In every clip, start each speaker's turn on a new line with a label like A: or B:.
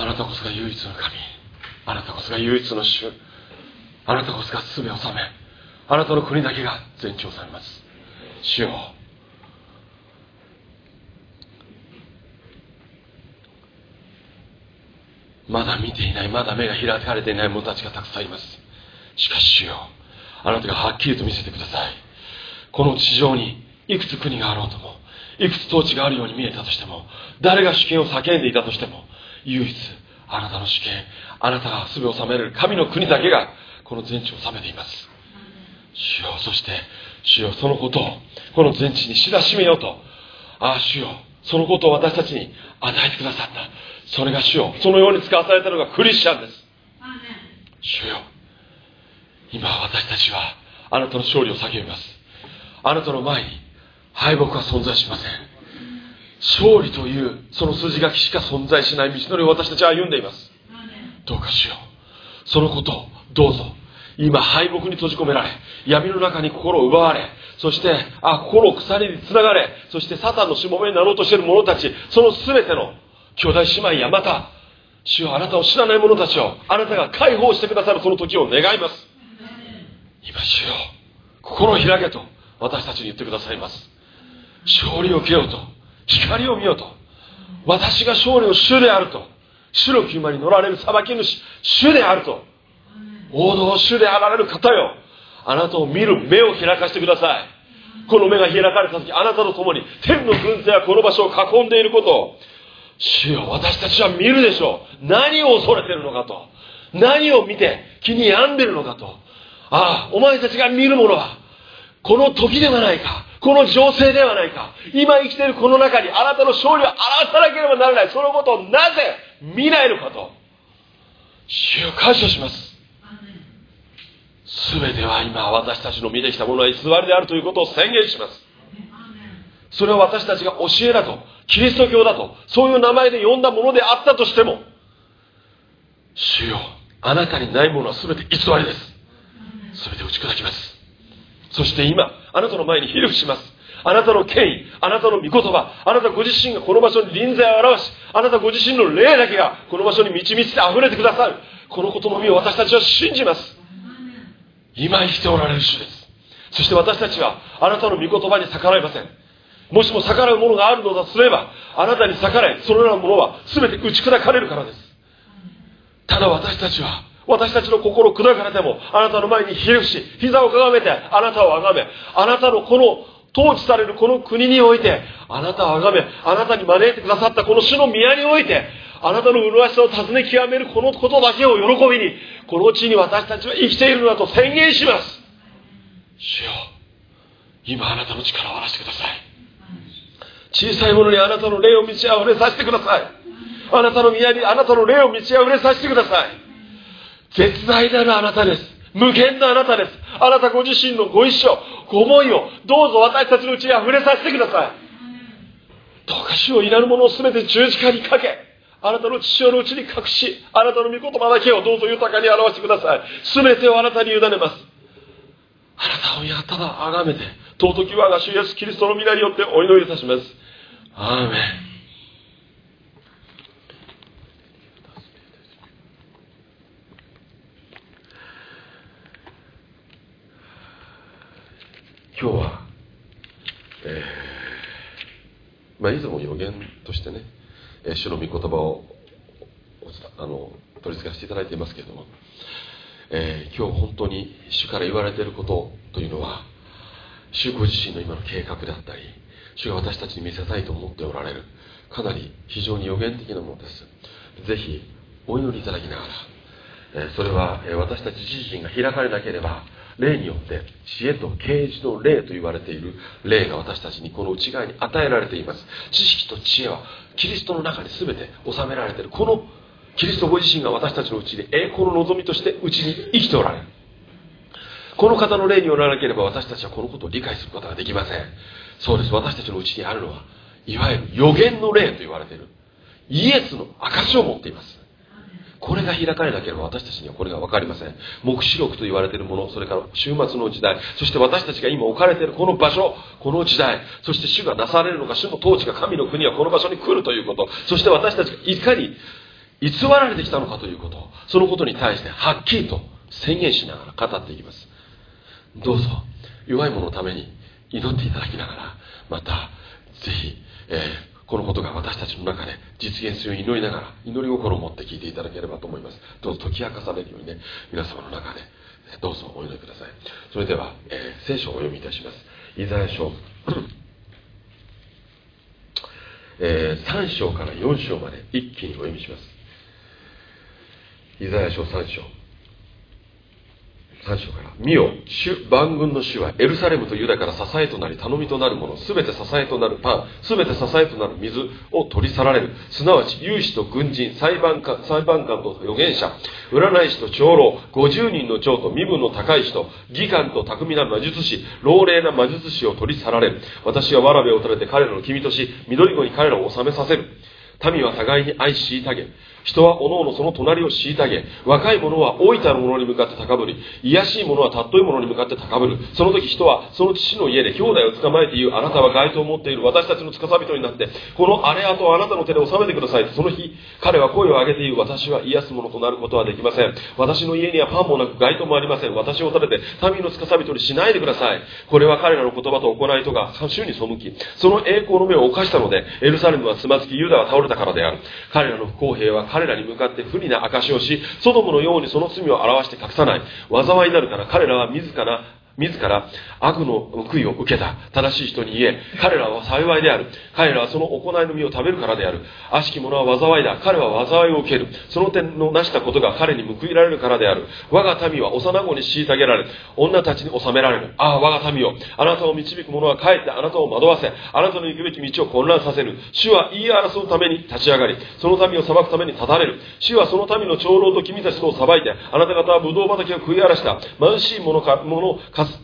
A: あなたこそが唯一の神。あなたこそが唯一の主。あなたこそが全を治め。あなたの国だけが全長されます。主よ。まだ見ていない。まだ目が開かれていない者たちがたくさんいます。しかし主よ。あなたがはっきりと見せてください。この地上にいくつ国があろうともいくつ統治があるように見えたとしても誰が主権を叫んでいたとしても唯一あなたの主権あなたが全を治める神の国だけがこの全地を治めています。主よそして主よそのことをこの全地に知らしめようと。ああ主よそのことを私たちに与えてくださった。それが主よそのように使わされたのがクリスチャンです。主よ今私たちはあなたの勝利を叫びます。あなたの前に敗北は存在しません。勝利というその筋書きしか存在しない道のりを私たちは歩んでいます。どうかしよう。そのことをどうぞ。今敗北に閉じ込められ闇の中に心を奪われそしてあ心を鎖につながれそしてサタンのしもべになろうとしている者たちその全ての兄弟姉妹やまた主よあなたを知らない者たちをあなたが解放してくださるその時を願います。今主よ心を開けと私たちに言ってくださいます。勝利を受けようと。光を見ようと。私が勝利の主であると。白き馬に乗られる裁き主。主であると。王道主であられる方よ。あなたを見る目を開かせてください。この目が開かれた時あなたと共に天の軍勢はこの場所を囲んでいることを。主よ私たちは見るでしょう。何を恐れてるのかと。何を見て気に病んでるのかと。ああお前たちが見るものはこの時ではないか。この情勢ではないか。今生きているこの中にあなたの勝利を表さなければならない。そのことをなぜ見ないのかと。主を感謝します。全ては今私たちの見てきたものは偽りであるということを宣言します。それは私たちが教えだとキリスト教だとそういう名前で呼んだものであったとしても主よあなたにないものは全て偽りです。全て打ち砕きます。そして今あなたの前にひれ伏します。あなたの権威あなたの御言葉あなたご自身がこの場所に臨在を表しあなたご自身の霊だけがこの場所に満ち満ちて溢れてくださる。このことのみを私たちは信じます。今生きておられる主です。そして私たちはあなたの御言葉に逆らいません。もしも逆らうものがあるのだとすればあなたに逆らいそのようなものは全て打ち砕かれるからです。ただ私たちは私たちの心砕かれてもあなたの前にひれ伏し膝をかがめてあなたをあがめあなたのこの統治されるこの国においてあなたをあがめあなたに招いてくださったこの主の宮においてあなたの麗しさを尋ね極めるこのことだけを喜びにこの地に私たちは生きているのだと宣言します。主よ今あなたの力を表してください。小さいものにあなたの霊を満ち溢れさせてください。あなたの宮にあなたの霊を満ち溢れさせてください。絶大なるあなたです。無限なあなたです。あなたご自身のご一生ご思いをどうぞ私たちのうちに溢れさせてください。どうか主をいらぬものを全て十字架にかけあなたの父親のうちに隠しあなたの御言葉だけをどうぞ豊かに表してください。全てをあなたに委ねます。あなたをやただ崇めて尊き我が主イエスキリストの皆によってお祈りいたします。アーメン。今日は、えーまあ、いつも予言としてね、えー、主の御言葉をあの取り付かせていただいていますけれども、えー、今日本当に主から言われていることというのは主ご自身の今の計画であったり主が私たちに見せたいと思っておられるかなり非常に予言的なものです。ぜひお祈りいただきながら、えー、それは、え私たち自身が開かれなければ霊によって知恵と啓示の霊と言われている霊が私たちにこの内側に与えられています。知識と知恵はキリストの中に全て収められている。このキリストご自身が私たちのうちに栄光の望みとしてうちに生きておられる。この方の霊によらなければ私たちはこのことを理解することができません。そうです。私たちのうちにあるのはいわゆる予言の霊と言われている。イエスの証を持っています。これが開かれなければ私たちにはこれが分かりません。黙示録と言われているものそれから終末の時代そして私たちが今置かれているこの場所この時代そして主がなされるのか主の統治が神の国はこの場所に来るということそして私たちがいかに偽られてきたのかということそのことに対してはっきりと宣言しながら語っていきます。どうぞ弱い者のために祈っていただきながらまたぜひ、えー、このことが私たちの中で実現するように祈りながら祈り心を持って聞いていただければと思います。どうぞ解き明かされるようにね皆様の中でどうぞお祈りください。それでは、えー、聖書をお読みいたします。イザヤ書えー、3章から4章まで一気にお読みします。イザヤ書3章。3章から「見よ。主万軍の主はエルサレムとユダから支えとなり頼みとなるものすべて支えとなるパンすべて支えとなる水を取り去られる。すなわち勇士と軍人裁判官裁判官と預言者占い師と長老50人の長と身分の高い人義官と巧みな魔術師老齢な魔術師を取り去られる。私はわらべを垂れて彼らの君とし緑子に彼らを治めさせる。民は互いに愛しいげ。人はおのおのその隣を虐げ若い者は老いた者に向かって高ぶり卑しい者は尊い者に向かって高ぶる。その時人はその父の家で兄弟を捕まえて言うあなたは街灯を持っている。私たちの司人になってこの荒れ跡をあなたの手で収めてください。その日彼は声を上げて言う。私は癒す者となることはできません。私の家にはパンもなく街灯もありません。私を立てて民の司人にしないでください。これは彼らの言葉と行いとが主に背きその栄光の目を犯したのでエルサレムはつまずきユダは倒れたからである。彼らの不公平は彼らに向かって不利な証しをしソドムのようにその罪を表して隠さない。災いになるから彼らは自ら自ら悪の報いを受けた。正しい人に言え。彼らは幸いである。彼らはその行いの実を食べるからである。悪しき者は災いだ。彼は災いを受ける。その点の成したことが彼に報いられるからである。我が民は幼子に虐げられ女たちに治められる。ああ我が民よあなたを導く者は帰ってあなたを惑わせ。あなたの行くべき道を混乱させる。主は言い争うために立ち上がり。その民を裁くために立たれる。主はその民の長老と君たちとを裁いてあなた方はブドウ畑を食い荒らした。貧しい者か者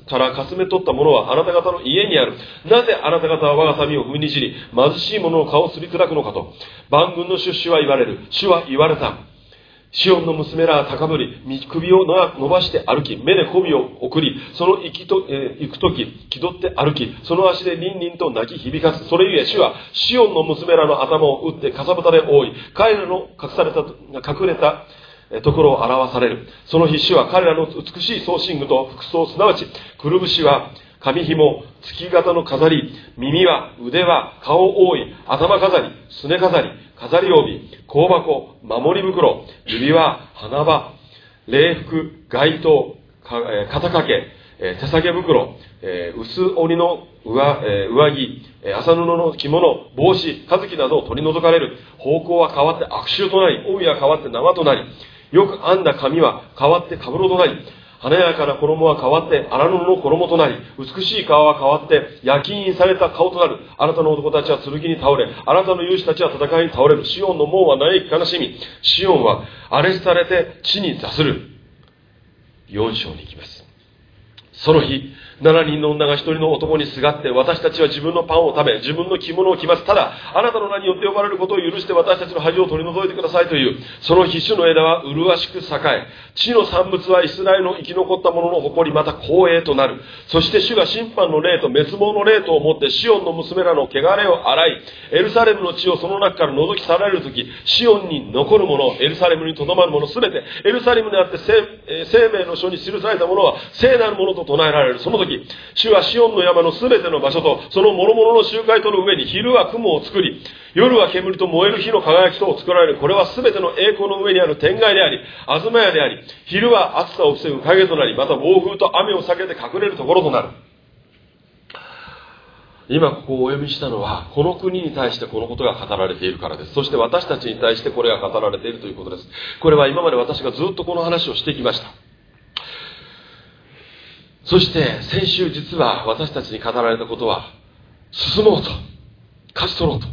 A: からかすめ取ったものはあなた方の家にある。なぜあなた方は我が民を踏みにじり、貧しい者の顔をすり砕くのかと。万軍の出資は言われる。主は言われた。シオンの娘らは高ぶり、首を伸ばして歩き、目で媚びを送り、その行きと、えー、行くとき、気取って歩き、その足でリンリンと泣き響かす。それゆえ主は、シオンの娘らの頭を打ってかさぶたで覆い、彼らの隠された、隠れた、ところを表される。その必死は彼らの美しい装身具と服装、すなわち、くるぶしは髪紐、月型の飾り、耳は、腕は、顔を覆い、頭飾り、すね飾り、飾り帯、香箱、守り袋、指輪、花場、礼服、街灯、肩掛け、手提げ袋、薄織の上上着、麻布の着物、帽子、和樹などを取り除かれる。方向は変わって悪臭となり、帯は変わって生となり、よく編んだ髪は変わってかぶろとなり、華やかな衣は変わって荒布の衣となり、美しい顔は変わって焼き印された顔となる。あなたの男たちは剣に倒れ、あなたの勇士たちは戦いに倒れる。シオンの門は嘆き悲しみ、シオンは荒れされて地に座する。4章に行きます。その日、7人の女が1人の男にすがって、私たちは自分のパンを食べ、自分の着物を着ます。ただ、あなたの名によって呼ばれることを許して私たちの恥を取り除いてくださいという、その必種の枝は麗しく栄え、地の産物はイスラエルの生き残った者の誇り、また光栄となる。そして主が審判の霊と滅亡の霊とをもって、シオンの娘らの汚れを洗い、エルサレムの地をその中から覗き去られるとき、シオンに残る者、エルサレムにとどまる者、すべて、エルサレムであって生命の書に記された者は聖なるものと唱えられる。その時、主はシオンの山のすべての場所と、その諸々の集会との上に昼は雲を作り、夜は煙と燃える火の輝きとを作られる。これはすべての栄光の上にある天外であり、東屋であり、昼は暑さを防ぐ影となり、また暴風と雨を避けて隠れるところとなる。今ここをお読みしたのは、この国に対してこのことが語られているからです。そして私たちに対してこれが語られているということです。これは今まで私がずっとこの話をしてきました。そして先週実は私たちに語られたことは進もうと勝ち取ろうと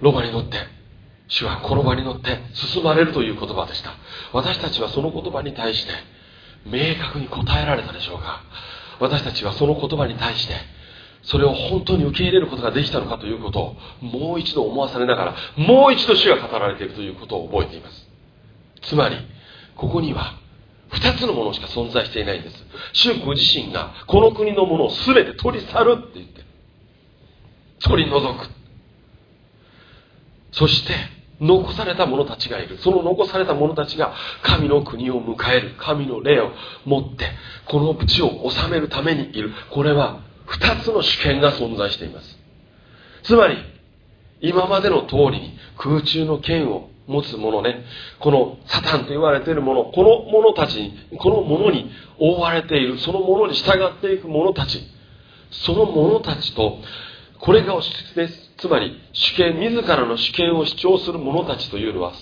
A: ロバに乗って主はこの場に乗って進まれるという言葉でした。私たちはその言葉に対して明確に答えられたでしょうか。私たちはその言葉に対してそれを本当に受け入れることができたのかということをもう一度思わされながらもう一度主が語られているということを覚えています。つまりここには二つのものしか存在していないんです。主ご自身がこの国のものを全て取り去るって言ってる。取り除く。そして残された者たちがいる。その残された者たちが神の国を迎える。神の霊を持ってこの地を治めるためにいる。これは2つの主権が存在しています。つまり今までの通りに空中の剣を持つ者ね。このサタンと言われている者この者たちにこの者に覆われている。その者に従っていく者たち。その者たちとこれがつまり主権自らの主権を主張する者たちというのは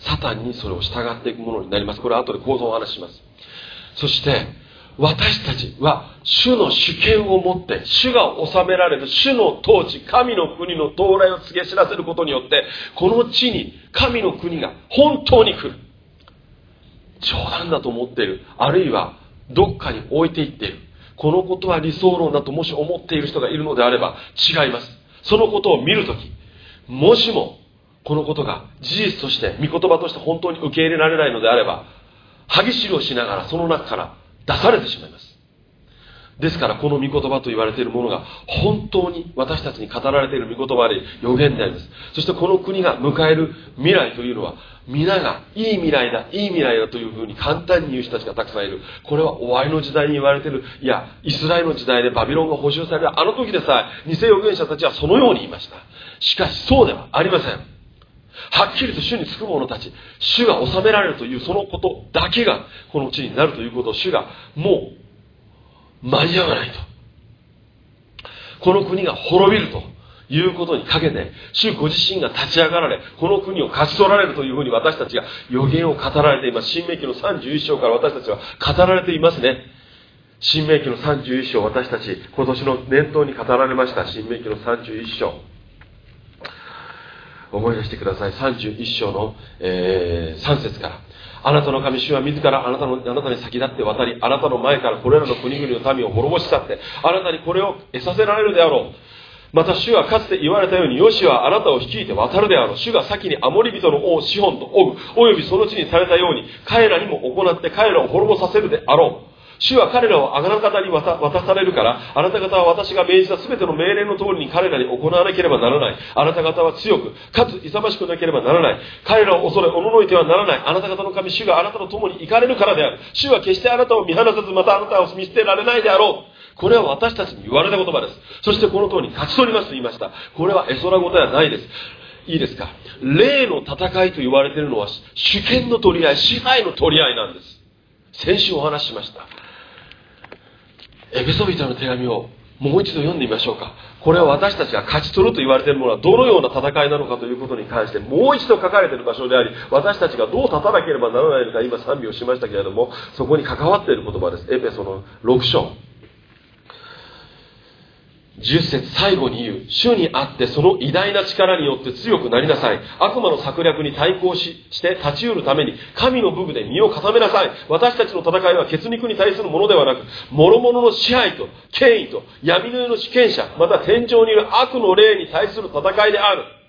A: サタンにそれを従っていくものになります。これは後で構造をお話しします。そして私たちは主の主権を持って主が治められる主の統治神の国の到来を告げ知らせることによってこの地に神の国が本当に来る冗談だと思っているあるいはどっかに置いていっているこのことは理想論だともし思っている人がいるのであれば違います。そのことを見るときもしもこのことが事実として御言葉として本当に受け入れられないのであれば歯ぎしりをしながらその中から出されてしまいます。ですからこの御言葉と言われているものが本当に私たちに語られている御言葉で予言であります。そしてこの国が迎える未来というのは皆がいい未来だいい未来だというふうに簡単に言う人たちがたくさんいる。これは終わりの時代に言われている。いやイスラエルの時代でバビロンが補修されるあの時でさえ偽預言者たちはそのように言いました。しかしそうではありません。はっきりと主につく者たち、主が治められるというそのことだけがこの地になるということを主がもう間に合わないと。この国が滅びるということにかけて、主ご自身が立ち上がられ、この国を勝ち取られるというふうに私たちが予言を語られています。新明記の31章から私たちは語られていますね。新明記の31章、私たち、今年の念頭に語られました。新明記の31章。思い出してください。31章の、えー、3節から。あなたの神主は自らあなたのあなたに先立って渡り、あなたの前からこれらの国々の民を滅ぼし去って、あなたにこれを得させられるであろう。また主はかつて言われたように、ヨシはあなたを率いて渡るであろう。主が先にアモリ人の王シホンとオグ、およびその地にされたように、彼らにも行って彼らを滅ぼさせるであろう。主は彼らをあなた方に渡されるから、あなた方は私が命じた全ての命令の通りに彼らに行わなければならない。あなた方は強く、かつ勇ましくなければならない。彼らを恐れ、おののいてはならない。あなた方の神、主があなたと共に行かれるからである。主は決してあなたを見放さず、またあなたを見捨てられないであろう。これは私たちに言われた言葉です。そしてこの通り勝ち取りますと言いました。これは絵空事ではないです。いいですか？霊の戦いと言われているのは主権の取り合い、支配の取り合いなんです。先週お話ししました。エペソビトの手紙をもう一度読んでみましょうか。これは私たちが勝ち取ると言われているものはどのような戦いなのかということに関してもう一度書かれている場所であり私たちがどう立たなければならないのか今賛美をしましたけれどもそこに関わっている言葉です。エペソの6章。10節最後に言う。主にあってその偉大な力によって強くなりなさい。悪魔の策略に対抗しして立ち得るために神の武具で身を固めなさい。私たちの戦いは血肉に対するものではなく、諸々の支配と権威と闇の世の主権者、また天井にいる悪の霊に対する戦いである。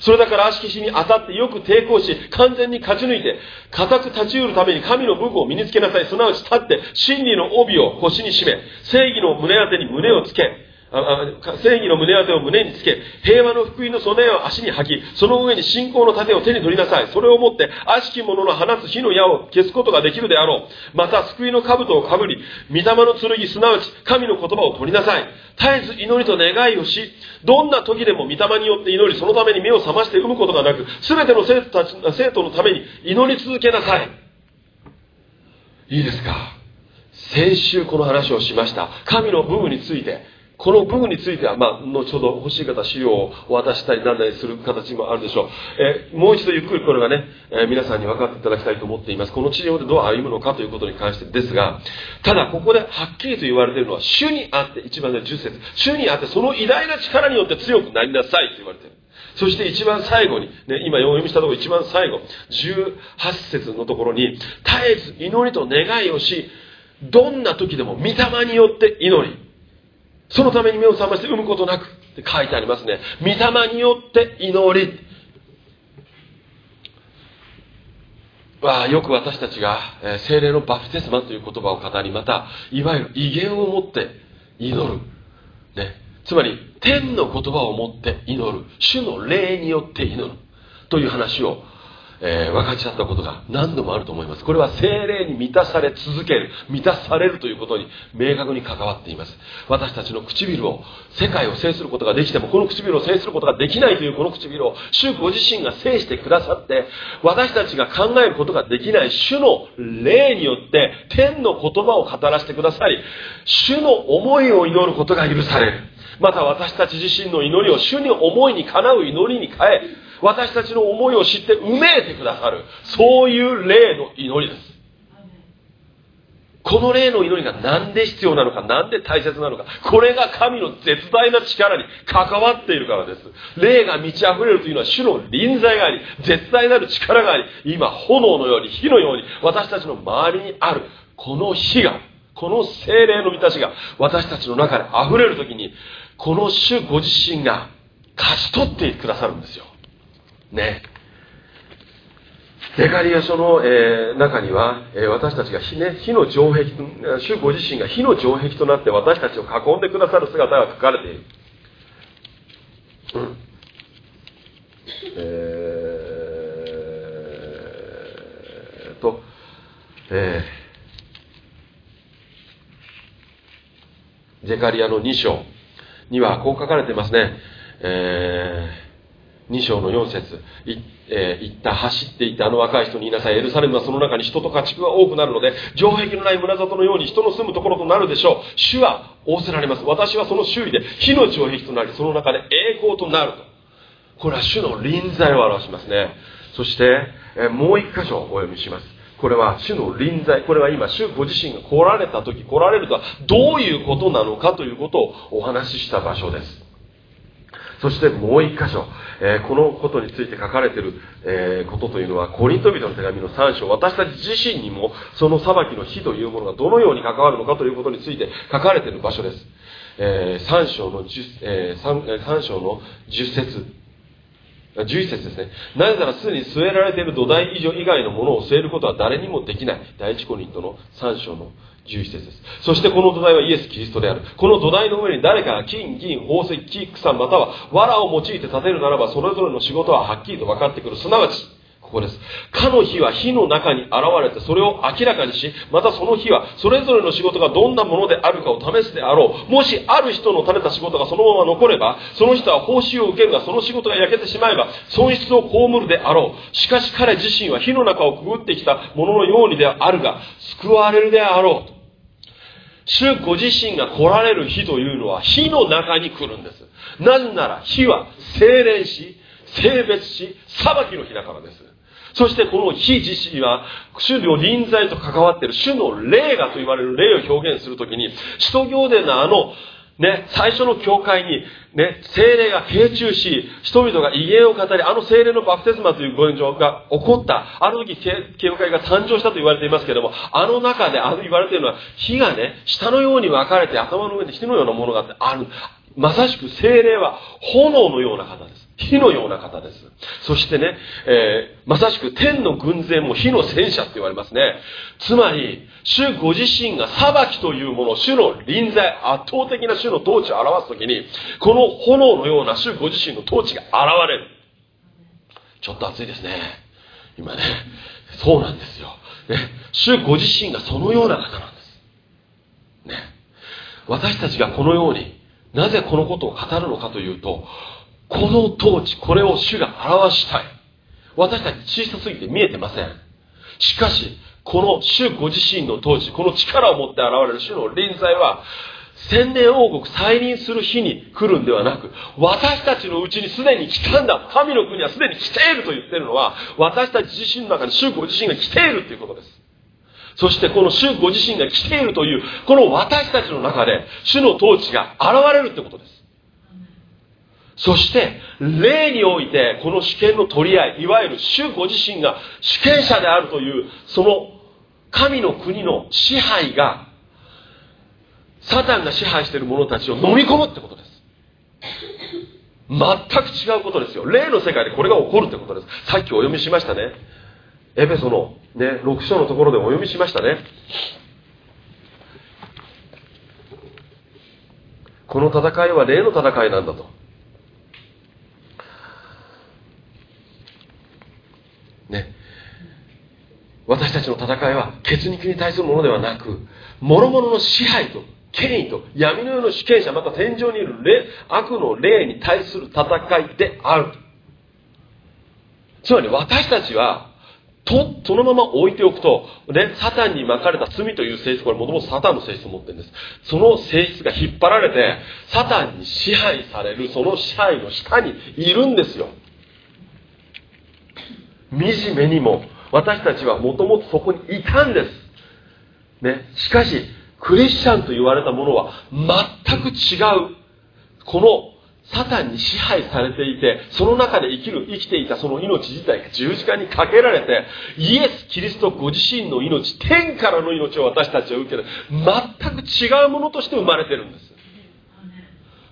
A: それだから悪しき死に当たってよく抵抗し、完全に勝ち抜いて、固く立ち得るために神の武具を身につけなさい。すなわち立って、真理の帯を腰に締め、正義の胸当てに胸をつけ、正義の胸当てを胸につけ、平和の福音の備えを足に吐き、その上に信仰の盾を手に取りなさい。それをもって、悪しき者の放つ火の矢を消すことができるであろう。また、救いの兜をかぶり、御霊の剣、すなわち神の言葉を取りなさい。絶えず祈りと願いをし、どんな時でも御霊によって祈り、そのために目を覚まして産むことがなく、すべての生徒たち生徒のために祈り続けなさい。いいですか？先週この話をしました。神の部分について、この部分については、まあ、後ほど欲しい方、資料を渡したりなんなりする形もあるでしょう。え、もう一度ゆっくりこれがね、えー、皆さんに分かっていただきたいと思っています。この治療でどう歩むのかということに関してですが、ただここではっきりと言われているのは、主にあって、一番ね、10節主にあってその偉大な力によって強くなりなさいと言われている。そして一番最後に、ね、今読みしたところ一番最後、18節のところに、絶えず祈りと願いをし、どんな時でも御霊によって祈り、そのために目を覚まして産むことなくって書いてありますね。御霊によって祈り。はよく私たちが、え精霊のバプテスマという言葉を語り、また、いわゆる威厳を持って祈る。ね。つまり、天の言葉を持って祈る。主の霊によって祈る。という話をえー、分かち合ったことが何度もあると思います。これは精霊に満たされ続ける満たされるということに明確に関わっています。私たちの唇を世界を制することができてもこの唇を制することができないというこの唇を主ご自身が制してくださって私たちが考えることができない主の霊によって天の言葉を語らせてくださり主の思いを祈ることが許される。また私たち自身の祈りを主に思いにかなう祈りに変え私たちの思いを知って埋めてくださるそういう霊の祈りですこの霊の祈りが何で必要なのか、何で大切なのか、これが神の絶大な力に関わっているからです。霊が満ち溢れるというのは主の臨在があり、絶大なる力があり、今炎のように火のように私たちの周りにある、この火が、この精霊の満たしが私たちの中で溢れるときに、この主ご自身が勝ち取ってくださるんですよ。ね。デカリア書の、えー、中には、えー、私たちが火,、ね、火の城壁主ご自身が火の城壁となって私たちを囲んでくださる姿が書かれている。うん、えー、と、えー、ゼカリアの2章にはこう書かれていますね。えー2章の4節。い、えー、行った走っていたあの若い人に言いなさい。エルサレムはその中に人と家畜が多くなるので城壁のない村里のように人の住むところとなるでしょう。主は仰せられます。私はその周囲で火の城壁となりその中で栄光となると。これは主の臨在を表しますね。そして、えー、もう一箇所お読みします。これは主の臨在。これは今主ご自身が来られた時来られるとはどういうことなのかということをお話しした場所です。そしてもう一箇所、えー、このことについて書かれている、えー、ことというのは、コリント人の手紙の三章、私たち自身にもその裁きの日というものがどのように関わるのかということについて書かれている場所です。えー、3章の十、えー、3, 3章の10節11節ですね。なぜならすでに据えられている土台以上以外のものを据えることは誰にもできない。第一コリントの3章の11節です。そしてこの土台はイエス・キリストである。この土台の上に誰かが金、銀、宝石、木、草、または藁を用いて建てるならば、それぞれの仕事ははっきりと分かってくる。すなわち、ここです。かの火は火の中に現れて、それを明らかにし、またその火はそれぞれの仕事がどんなものであるかを試すであろう。もしある人の垂れた仕事がそのまま残れば、その人は報酬を受けるが、その仕事が焼けてしまえば、損失を被るであろう。しかし彼自身は火の中をくぐってきたもののようにであるが、救われるであろう。主ご自身が来られる日というのは火の中に来るんです。なぜなら火は精錬し、性別し、裁きの日だからです。そしてこの火自身は、主の臨在と関わっている主の霊がと言われる霊を表現するときに、使徒行伝のあのね、最初の教会に、ね、精霊が傾注し、人々が威厳を語り、あの精霊のバプテスマという現状が起こった、あの時、教会が誕生したと言われていますけれども、あの中で、あの言われているのは、火がね、下のように分かれて、頭の上で火のようなものがあって、ある。まさしく精霊は炎のような方です。火のような方です。そしてね、えー、まさしく天の軍勢も火の戦車って言われますね。つまり、主ご自身が裁きというもの、主の臨在、圧倒的な主の統治を表すときに、この炎のような主ご自身の統治が現れる。ちょっと暑いですね。今ね。そうなんですよ。ね。主ご自身がそのような方なんです。ね。私たちがこのように、なぜこのことを語るのかというと、この統治、これを主が表したい。私たち小さすぎて見えてません。しかし、この主ご自身の統治、この力を持って現れる主の臨在は、千年王国再臨する日に来るんではなく、私たちのうちにすでに来たんだ。神の国はすでに来ていると言っているのは、私たち自身の中に主ご自身が来ているということです。そしてこの主ご自身が来ているという、この私たちの中で、主の統治が現れるということです。そして、霊において、この主権の取り合い、いわゆる主ご自身が主権者であるという、その神の国の支配が、サタンが支配している者たちを飲み込むってことです。全く違うことですよ。霊の世界でこれが起こるってことです。さっきお読みしましたね。エペソのね、6章のところでお読みしましたね。この戦いは霊の戦いなんだと。ね私たちの戦いは血肉に対するものではなく諸々の支配と権威と闇の世の主権者また天井にいる悪の霊に対する戦いであるつまり私たちはと、そのまま置いておくと、ね、サタンに巻かれた罪という性質、これもともとサタンの性質を持っているんです。その性質が引っ張られて、サタンに支配される、その支配の下にいるんですよ。惨めにも、私たちはもともとそこにいたんです。ね。しかし、クリスチャンと言われたものは全く違う。このサタンに支配されていて、その中で生きる、生きていたその命自体が十字架にかけられて、イエス・キリストご自身の命、天からの命を私たちは受けて、全く違うものとして生まれてるんです。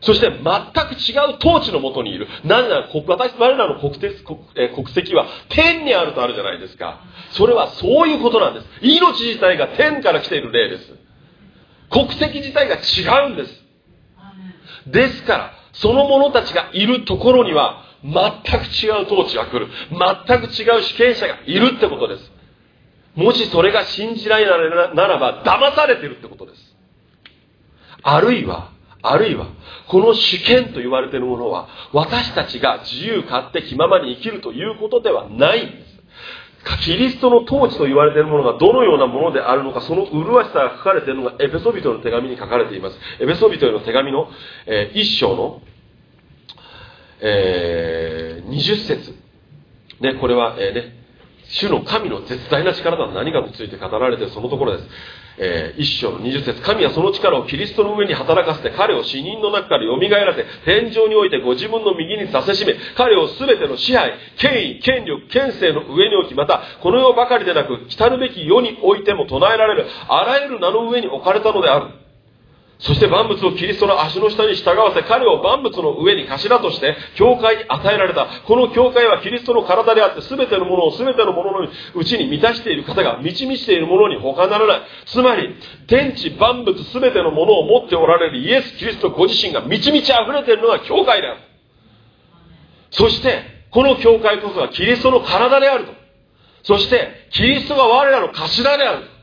A: そして全く違う統治のもとにいる。なぜなら、私、我らの国籍は天にあるとあるじゃないですか。それはそういうことなんです。命自体が天から来ている例です。国籍自体が違うんです。ですから、その者たちがいるところには全く違う統治が来る。全く違う主権者がいるってことです。もしそれが信じられないならば騙されてるってことです。あるいは、あるいは、この主権と言われているものは、私たちが自由勝手気ままに生きるということではないんです。キリストの統治と言われているものがどのようなものであるのか、その麗しさが書かれているのがエペソビトの手紙に書かれています。エペソビトへの手紙の、えー、一章の、えー、20節ね、これは、えー、ね、主の神の絶大な力とは何かについて語られているそのところです。えー、一章の二十節神はその力をキリストの上に働かせて彼を死人の中から蘇らせ天井においてご自分の右にさせしめ彼を全ての支配権威権力権勢の上に置きまたこの世ばかりでなく来るべき世においても唱えられるあらゆる名の上に置かれたのである。そして万物をキリストの足の下に従わせ、彼を万物の上に頭として、教会に与えられた。この教会はキリストの体であって、すべてのものをすべてのもののうちに満たしている方が満ち満ちているものに他ならない。つまり、天地万物すべてのものを持っておられるイエス・キリストご自身が満ち満ち溢れているのが教会である。そして、この教会こそがキリストの体であると。そして、キリストが我らの頭である。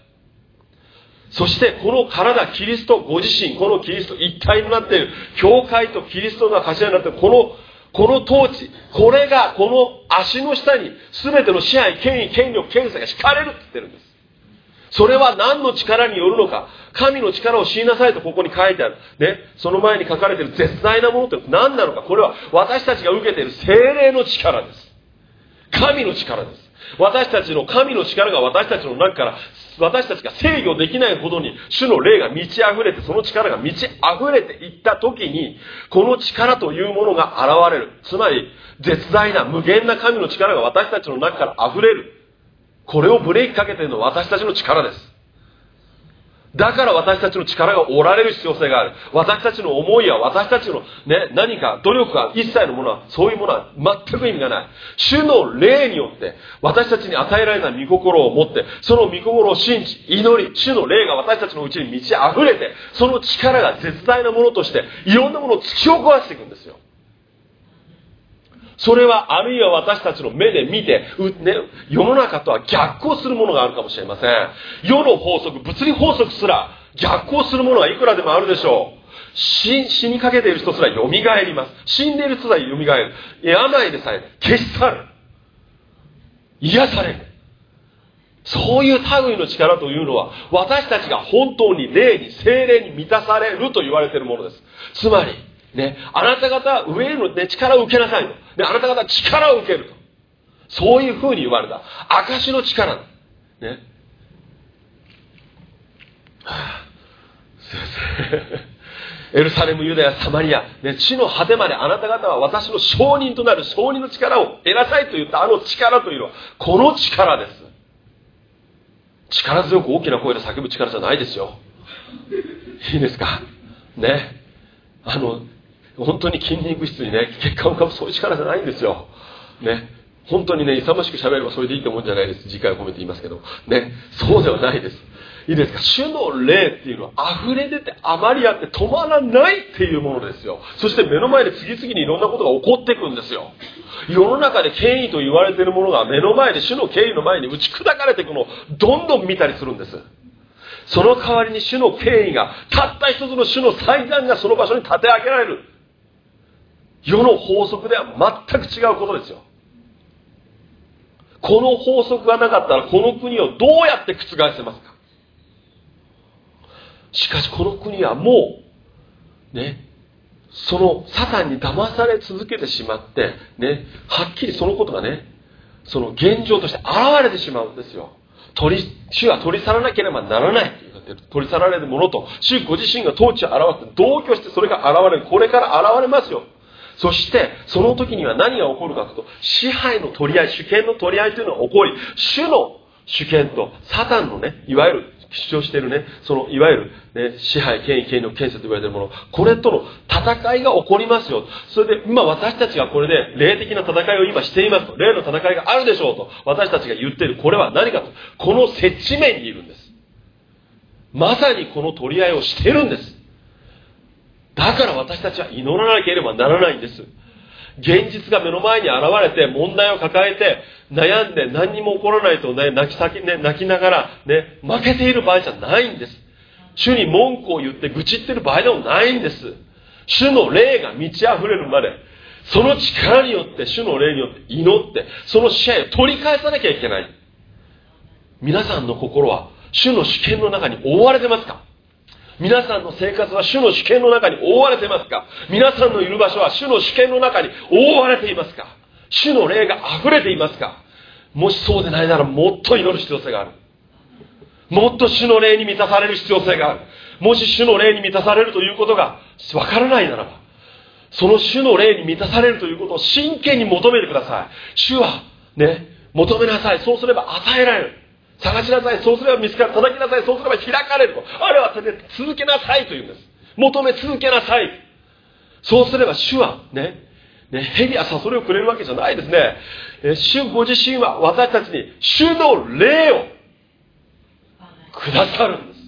A: そしてこの体、キリストご自身、このキリスト一体になっている、教会とキリストが頭になっている、この、この統治、これがこの足の下に全ての支配、権威、権力、権勢が敷かれるって言ってるんです。それは何の力によるのか。神の力を知りなさいとここに書いてある。ね。その前に書かれている絶大なものって何なのか。これは私たちが受けている精霊の力です。神の力です。私たちの神の力が私たちの中から私たちが制御できないほどに主の霊が満ち溢れてその力が満ち溢れていった時にこの力というものが現れる。つまり絶大な無限な神の力が私たちの中から溢れる。これをブレーキかけているのは私たちの力です。だから私たちの力がおられる必要性がある。私たちの思いや私たちのね、何か努力が一切のものは、そういうものは全く意味がない。主の霊によって、私たちに与えられた御心を持って、その御心を信じ、祈り、主の霊が私たちのうちに満ち溢れて、その力が絶大なものとして、いろんなものを突き起こしていくんですよ。それはあるいは私たちの目で見て、ね、世の中とは逆行するものがあるかもしれません。世の法則、物理法則すら逆行するものはいくらでもあるでしょう。死死にかけている人すら蘇ります。死んでいる人すら蘇る。病でさえ消し去る。癒される。そういう類の力というのは、私たちが本当に霊に、精霊に満たされると言われているものです。つまり、ね、あなた方上への、ね、力を受けなさいと。ね、あなた方力を受けると。そういうふうに言われた。証の力。ね。はあ、エルサレム、ユダヤ、サマリア、ね、地の果てまであなた方は私の証人となる証人の力を得なさいと言ったあの力というのは、この力です。力強く大きな声で叫ぶ力じゃないですよ。いいですか？ね。あの、本当に筋肉質にね、血管を浮かぶそういう力じゃないんですよ。ね。本当にね、勇ましく喋ればそれでいいと思うんじゃないです。次回を込めて言いますけど。ね。そうではないです。いいですか？主の霊っていうのは溢れ出てあまりあって止まらないっていうものですよ。そして目の前で次々にいろんなことが起こっていくんですよ。世の中で権威と言われているものが目の前で主の権威の前に打ち砕かれていくのをどんどん見たりするんです。その代わりに主の権威が、たった一つの主の祭壇がその場所に立て上げられる。世の法則では全く違うことですよ。この法則がなかったらこの国をどうやって覆せますか？しかしこの国はもう、ね、そのサタンに騙され続けてしまって、ね、はっきりそのことがね、その現状として現れてしまうんですよ。取り、主は取り去らなければならない取り去られるものと、主ご自身が統治を表す同居してそれが現れる。これから現れますよ。そして、その時には何が起こるかというと、支配の取り合い、主権の取り合いというのが起こり、主の主権と、サタンのね、いわゆる主張しているね、そのいわゆる、ね、支配、権威、権威の権勢と言われているもの、これとの戦いが起こりますよ。それで、今私たちがこれで霊的な戦いを今していますと、霊の戦いがあるでしょうと、私たちが言っている、これは何かと、この接地面にいるんです。まさにこの取り合いをしているんです。だから私たちは祈らなければならないんです。現実が目の前に現れて問題を抱えて悩んで何にも起こらないとね、泣き先、ね、泣きながらね、負けている場合じゃないんです。主に文句を言って愚痴ってる場合でもないんです。主の霊が満ち溢れるまで、その力によって、主の霊によって祈って、その試合を取り返さなきゃいけない。皆さんの心は、主の主権の中に覆われてますか？皆さんの生活は主の主権の中に覆われていますか？皆さんのいる場所は主の主権の中に覆われていますか？主の霊が溢れていますか？もしそうでないならもっと祈る必要性がある。もっと主の霊に満たされる必要性がある。もし主の霊に満たされるということがわからないならば、その主の霊に満たされるということを真剣に求めてください。主は、ね、求めなさい。そうすれば与えられる。探しなさい。そうすれば見つかる。叩きなさい。そうすれば開かれると。あれは続けなさいというんです。求め続けなさい。そうすれば主はね、ね、蛇はさそれをくれるわけじゃないですね。主ご自身は私たちに主の霊をくださるんです。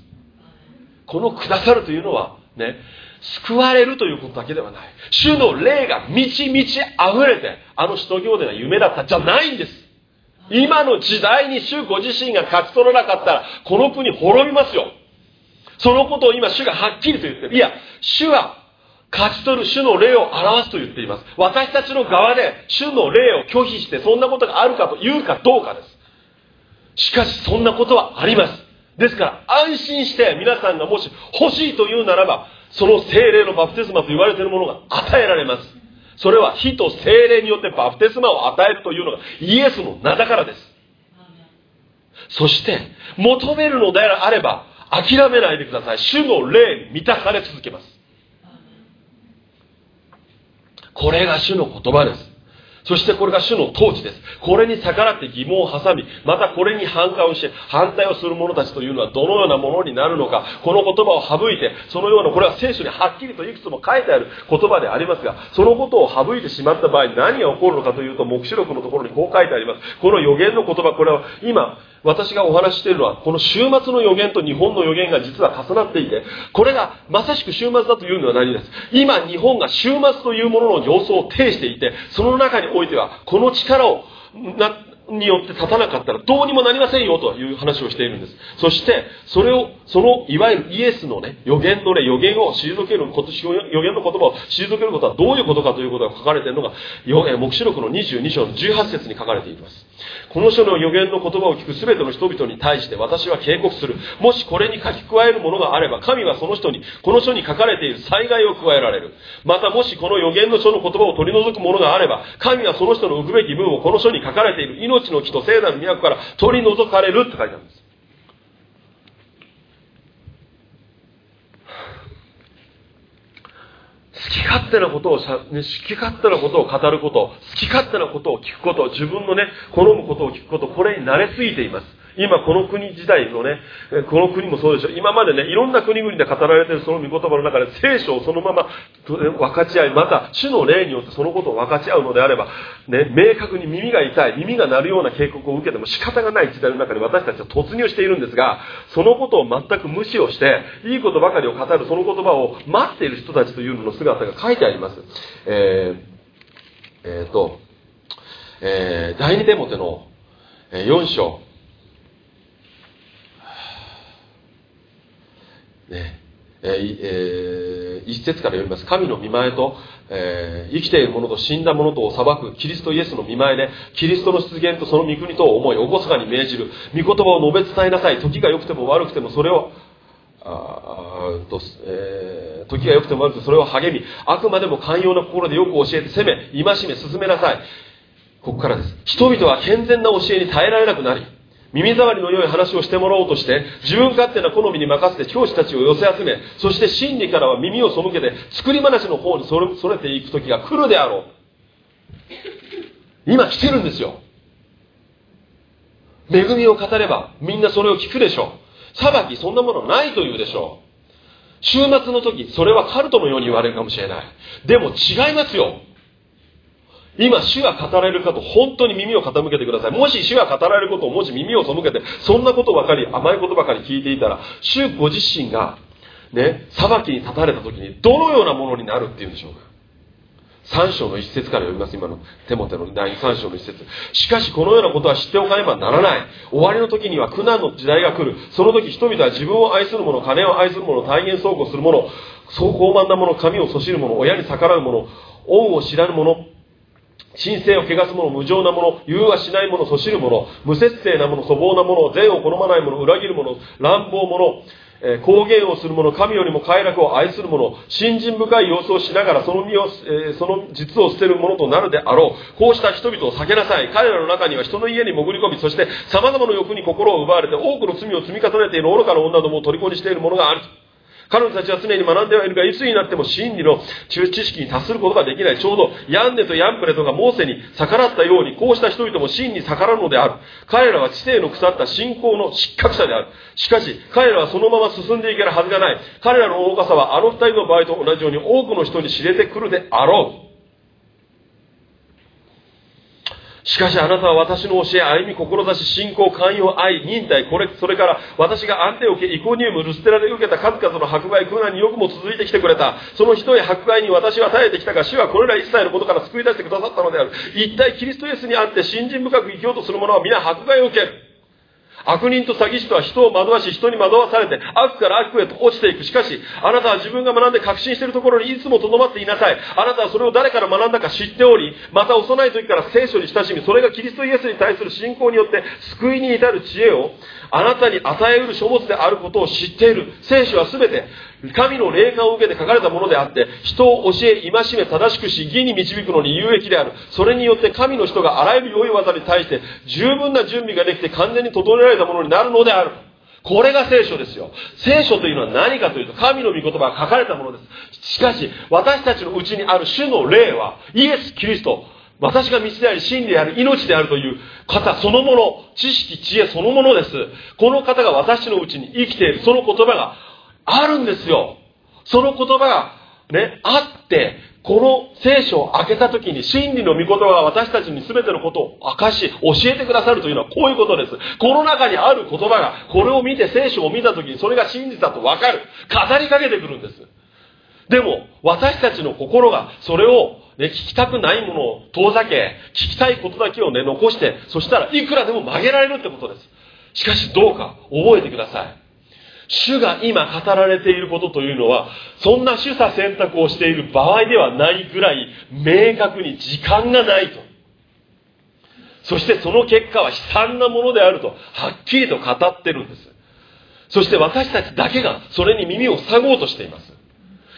A: このくださるというのはね、救われるということだけではない。主の霊が満ち満ち溢れて、あの使徒行伝が夢だったじゃないんです。今の時代に主ご自身が勝ち取らなかったら、この国滅びますよ。そのことを今主がはっきりと言ってる。いや、主は勝ち取る主の霊を表すと言っています。私たちの側で主の霊を拒否してそんなことがあるかというかどうかです。しかしそんなことはあります。ですから安心して皆さんがもし欲しいというならば、その精霊のバプテスマと言われているものが与えられます。それは火と精霊によってバプテスマを与えるというのがイエスの名だからです。そして、求めるのであれば、諦めないでください。主の霊に満たされ続けます。これが主の言葉です。そしてこれが主の統治です。これに逆らって疑問を挟み、またこれに反感をして、反対をする者たちというのはどのようなものになるのか、この言葉を省いて、そのような、これは聖書にはっきりといくつも書いてある言葉でありますが、そのことを省いてしまった場合、何が起こるのかというと、目視録のところにこう書いてあります。この予言の言葉、これは今、私がお話ししているのは、この週末の予言と日本の予言が実は重なっていて、これがまさしく週末だというのは何です。今、日本が週末というものの様相を呈していて、その中においては、この力を、な、によって立たなかったらどうにもなりませんよという話をしているんです。そして、それを、その、いわゆるイエスのね、予言のね、予言を退ける、予言の言葉を退けることはどういうことかということが書かれているのが、目視録の22章の18節に書かれています。この書の予言の言葉を聞く全ての人々に対して私は警告する。もしこれに書き加えるものがあれば、神はその人に、この書に書かれている災害を加えられる。またもしこの予言の書の言葉を取り除くものがあれば、神はその人の浮くべき分をこの書に書かれている命の木と聖なる都から取り除かれるって書いてあるんです。好き勝手なことをさ、ね、好き勝手なことを語ること、好き勝手なことを聞くこと、自分のね、好むことを聞くこと、これに慣れすぎています。今この国時代のね、この国もそうでしょ。今までね、いろんな国々で語られているその御言葉の中で聖書をそのまま分かち合い、また主の霊によってそのことを分かち合うのであれば、ね、明確に耳が痛い、耳が鳴るような警告を受けても仕方がない時代の中に私たちは突入しているんですが、そのことを全く無視をして、いいことばかりを語るその言葉を待っている人たちというのの姿が書いてあります。えー、えー、と、えー、第二デモテの4章、ねえー、一節から読みます。神の見前と、えー、生きている者と死んだ者とを裁くキリストイエスの見前で、キリストの出現とその御国とを思い、厳かに命じる。御言葉を述べ伝えなさい。時が良くても悪くてもそれを、あとえー、時が良くても悪くてそれを励み、あくまでも寛容な心でよく教えて責め、戒め、進めなさい。ここからです。人々は健全な教えに耐えられなくなり、耳障りの良い話をしてもらおうとして、自分勝手な好みに任せて教師たちを寄せ集め、そして真理からは耳を背けて、作り話の方にそれそれていく時が来るであろう。今来てるんですよ。恵みを語れば、みんなそれを聞くでしょう。裁き、そんなものないと言うでしょう。週末の時、それはカルトのように言われるかもしれない。でも違いますよ。今、主が語られるかと本当に耳を傾けてください。もし主が語られることをもし耳を背けて、そんなことばかり、甘いことばかり聞いていたら、主ご自身が、ね、裁きに立たれた時にどのようなものになるっていうんでしょうか。三章の一節から読みます。今の手元の第三章の一節。しかしこのようなことは知っておかねばならない。終わりの時には苦難の時代が来る。その時人々は自分を愛する者、金を愛する者、体現走行する者、そう傲慢な者、神をそしる者、親に逆らう者、恩を知らぬ者、神聖を汚す者、無情な者、融和しない者、そしる者、無節制な者、粗暴な者、善を好まない者、裏切る者、乱暴者、え、公言をする者、神よりも快楽を愛する者、信心深い様子をしながらその身を、え、その実を捨てる者となるであろう。こうした人々を避けなさい。彼らの中には人の家に潜り込み、そして様々な欲に心を奪われて多くの罪を積み重ねている愚かな女どもを虜にしている者がある。彼女たちは常に学んではいるが、いつになっても真理の知識に達することができない。ちょうど、ヤンネとヤンプレとがモーセに逆らったように、こうした人々も真に逆らうのである。彼らは知性の腐った信仰の失格者である。しかし、彼らはそのまま進んでいけるはずがない。彼らの愚かさは、あの二人の場合と同じように多くの人に知れてくるであろう。しかしあなたは私の教え、歩み、志、信仰、寛容、愛、忍耐、これ、それから私が安定を受け、イコニウム、ルステラで受けた数々の迫害、苦難によくも続いてきてくれた。そのひどい迫害に私は耐えてきたが、主はこれら一切のことから救い出してくださったのである。一体キリストイエスにあって信心深く生きようとする者は皆迫害を受ける。悪人と詐欺師とは人を惑わし、人に惑わされて、悪から悪へと落ちていく。しかし、あなたは自分が学んで確信しているところにいつも留まっていなさい。あなたはそれを誰から学んだか知っており、また幼い時から聖書に親しみ、それがキリストイエスに対する信仰によって救いに至る知恵を、あなたに与えうる書物であることを知っている。聖書は全て、神の霊感を受けて書かれたものであって、人を教え、戒め、正しくし、義に導くのに有益である。それによって神の人があらゆる良い技に対して十分な準備ができて完全に整えられたものになるのである。これが聖書ですよ。聖書というのは何かというと、神の御言葉が書かれたものです。しかし、私たちのうちにある主の霊は、イエス・キリスト、私が道であり、真である、命であるという方そのもの、知識、知恵そのものです。この方が私のうちに生きている、その言葉があるんですよ。その言葉がね、あって、この聖書を開けた時に真理の御言葉が私たちに全てのことを明かし、教えてくださるというのはこういうことです。この中にある言葉が、これを見て聖書を見た時にそれが真実だとわかる。語りかけてくるんです。でも、私たちの心がそれを、ね、聞きたくないものを遠ざけ、聞きたいことだけをね、残して、そしたらいくらでも曲げられるってことです。しかしどうか覚えてください。主が今語られていることというのは、そんな主査選択をしている場合ではないぐらい、明確に時間がないと。そしてその結果は悲惨なものであると、はっきりと語ってるんです。そして私たちだけがそれに耳を塞ごうとしています。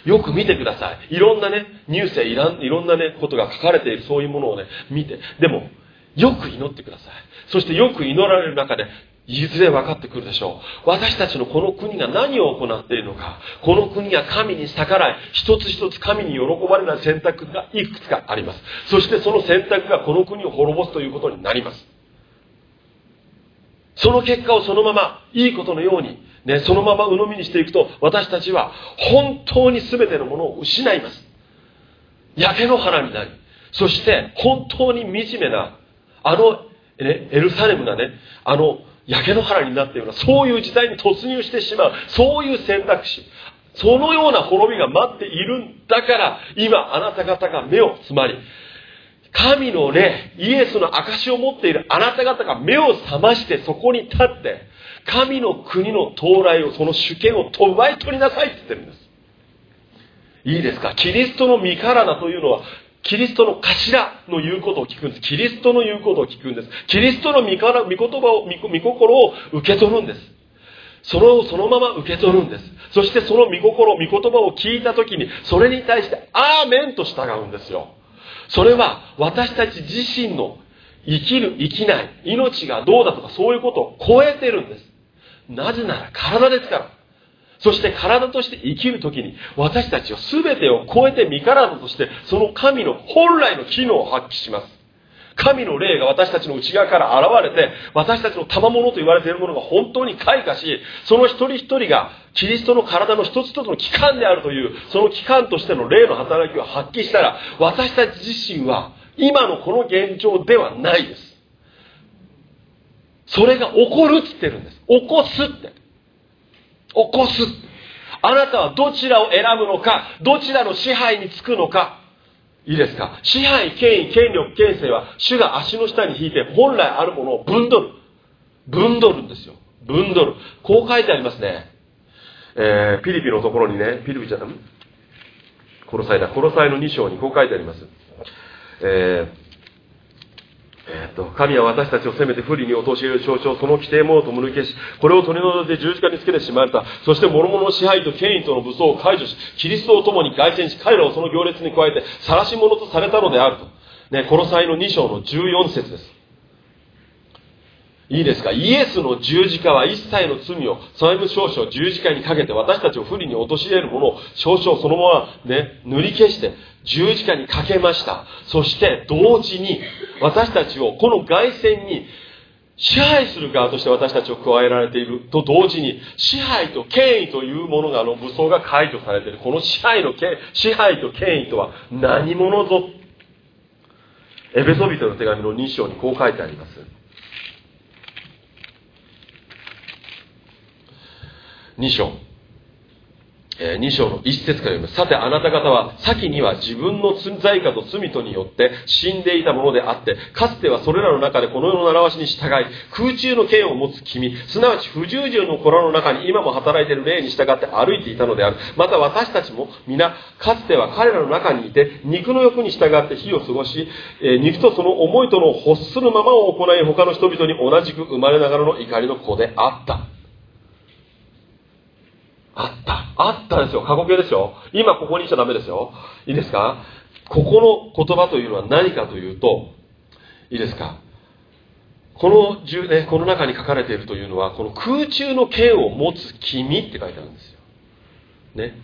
A: よく見てください。いろんなね、ニュースやいろんなね、ことが書かれているそういうものをね、見て。でも、よく祈ってください。そしてよく祈られる中で、いずれ分かってくるでしょう。私たちのこの国が何を行っているのか。この国が神に逆らい、一つ一つ神に喜ばれない選択がいくつかあります。そしてその選択がこの国を滅ぼすということになります。その結果をそのままいいことのように、ね、そのまま鵜呑みにしていくと私たちは本当に全てのものを失います焼け野原になりそして本当に惨めなあの、ね、エルサレムがねあの焼け野原になったようなそういう時代に突入してしまうそういう選択肢そのような滅びが待っているんだから今あなた方が目をつまり神の霊、イエスの証を持っているあなた方が目を覚ましてそこに立って、神の国の到来を、その主権を奪い取りなさいって言ってるんです。いいですか？キリストの身体というのは、キリストの頭の言うことを聞くんです。キリストの言うことを聞くんです。キリストの身から、御言葉を、御心を受け取るんです。それをそのまま受け取るんです。そしてその御心、御言葉を聞いたときに、それに対して、アーメンと従うんですよ。それは私たち自身の生きる生きない命がどうだとかそういうことを超えてるんですなぜなら体ですからそして体として生きるときに私たちは全てを超えて身体としてその神の本来の機能を発揮します神の霊が私たちの内側から現れて、私たちの賜物と言われているものが本当に開花し、その一人一人がキリストの体の一つ一つの器官であるという、その器官としての霊の働きを発揮したら、私たち自身は今のこの現状ではないです。それが起こるって言ってるんです。起こすって。起こす。あなたはどちらを選ぶのか、どちらの支配につくのか、いいですか？支配、権威、権力、権勢は主が足の下に引いて本来あるものを分取る。分取るんですよ。分取る。こう書いてありますね。えー、ピリピのところにね、ピリピじゃ、んコロサイだ。コロサイの2章にこう書いてあります。えーえー、と神は私たちを責めて不利に陥れる象徴その規定もとも抜けしこれを取り除いて十字架につけてしまわれた。そして諸々の支配と権威との武装を解除しキリストを共に凱旋し彼らをその行列に加えて晒し者とされたのであると、ね、この際の2章の14節です。いいですか？イエスの十字架は一切の罪を、債務証書を十字架にかけて私たちを不利に陥れるものを証書をそのままね、塗り消して十字架にかけました。そして同時に私たちをこの凱旋に支配する側として私たちを加えられていると同時に支配と権威というものがあの武装が解除されている。この支配の権支配と権威とは何者ぞエベソビトの手紙の2章にこう書いてあります。2章。え2章の一節から読みます。さてあなた方は先には自分の罪かと罪とによって死んでいたものであって、かつてはそれらの中でこの世の習わしに従い、空中の剣を持つ君、すなわち不従順の子らの中に今も働いている霊に従って歩いていたのである。また私たちも皆、かつては彼らの中にいて、肉の欲に従って火を過ごし、え肉とその思いとの欲するままを行い、他の人々に同じく生まれながらの怒りの子であった。あった。あったですよ。過去形ですよ。今ここにいちゃダメですよ。いいですか？ここの言葉というのは何かというと、いいですか？このね、この中に書かれているというのは、この空中の剣を持つ君って書いてあるんですよ。ね。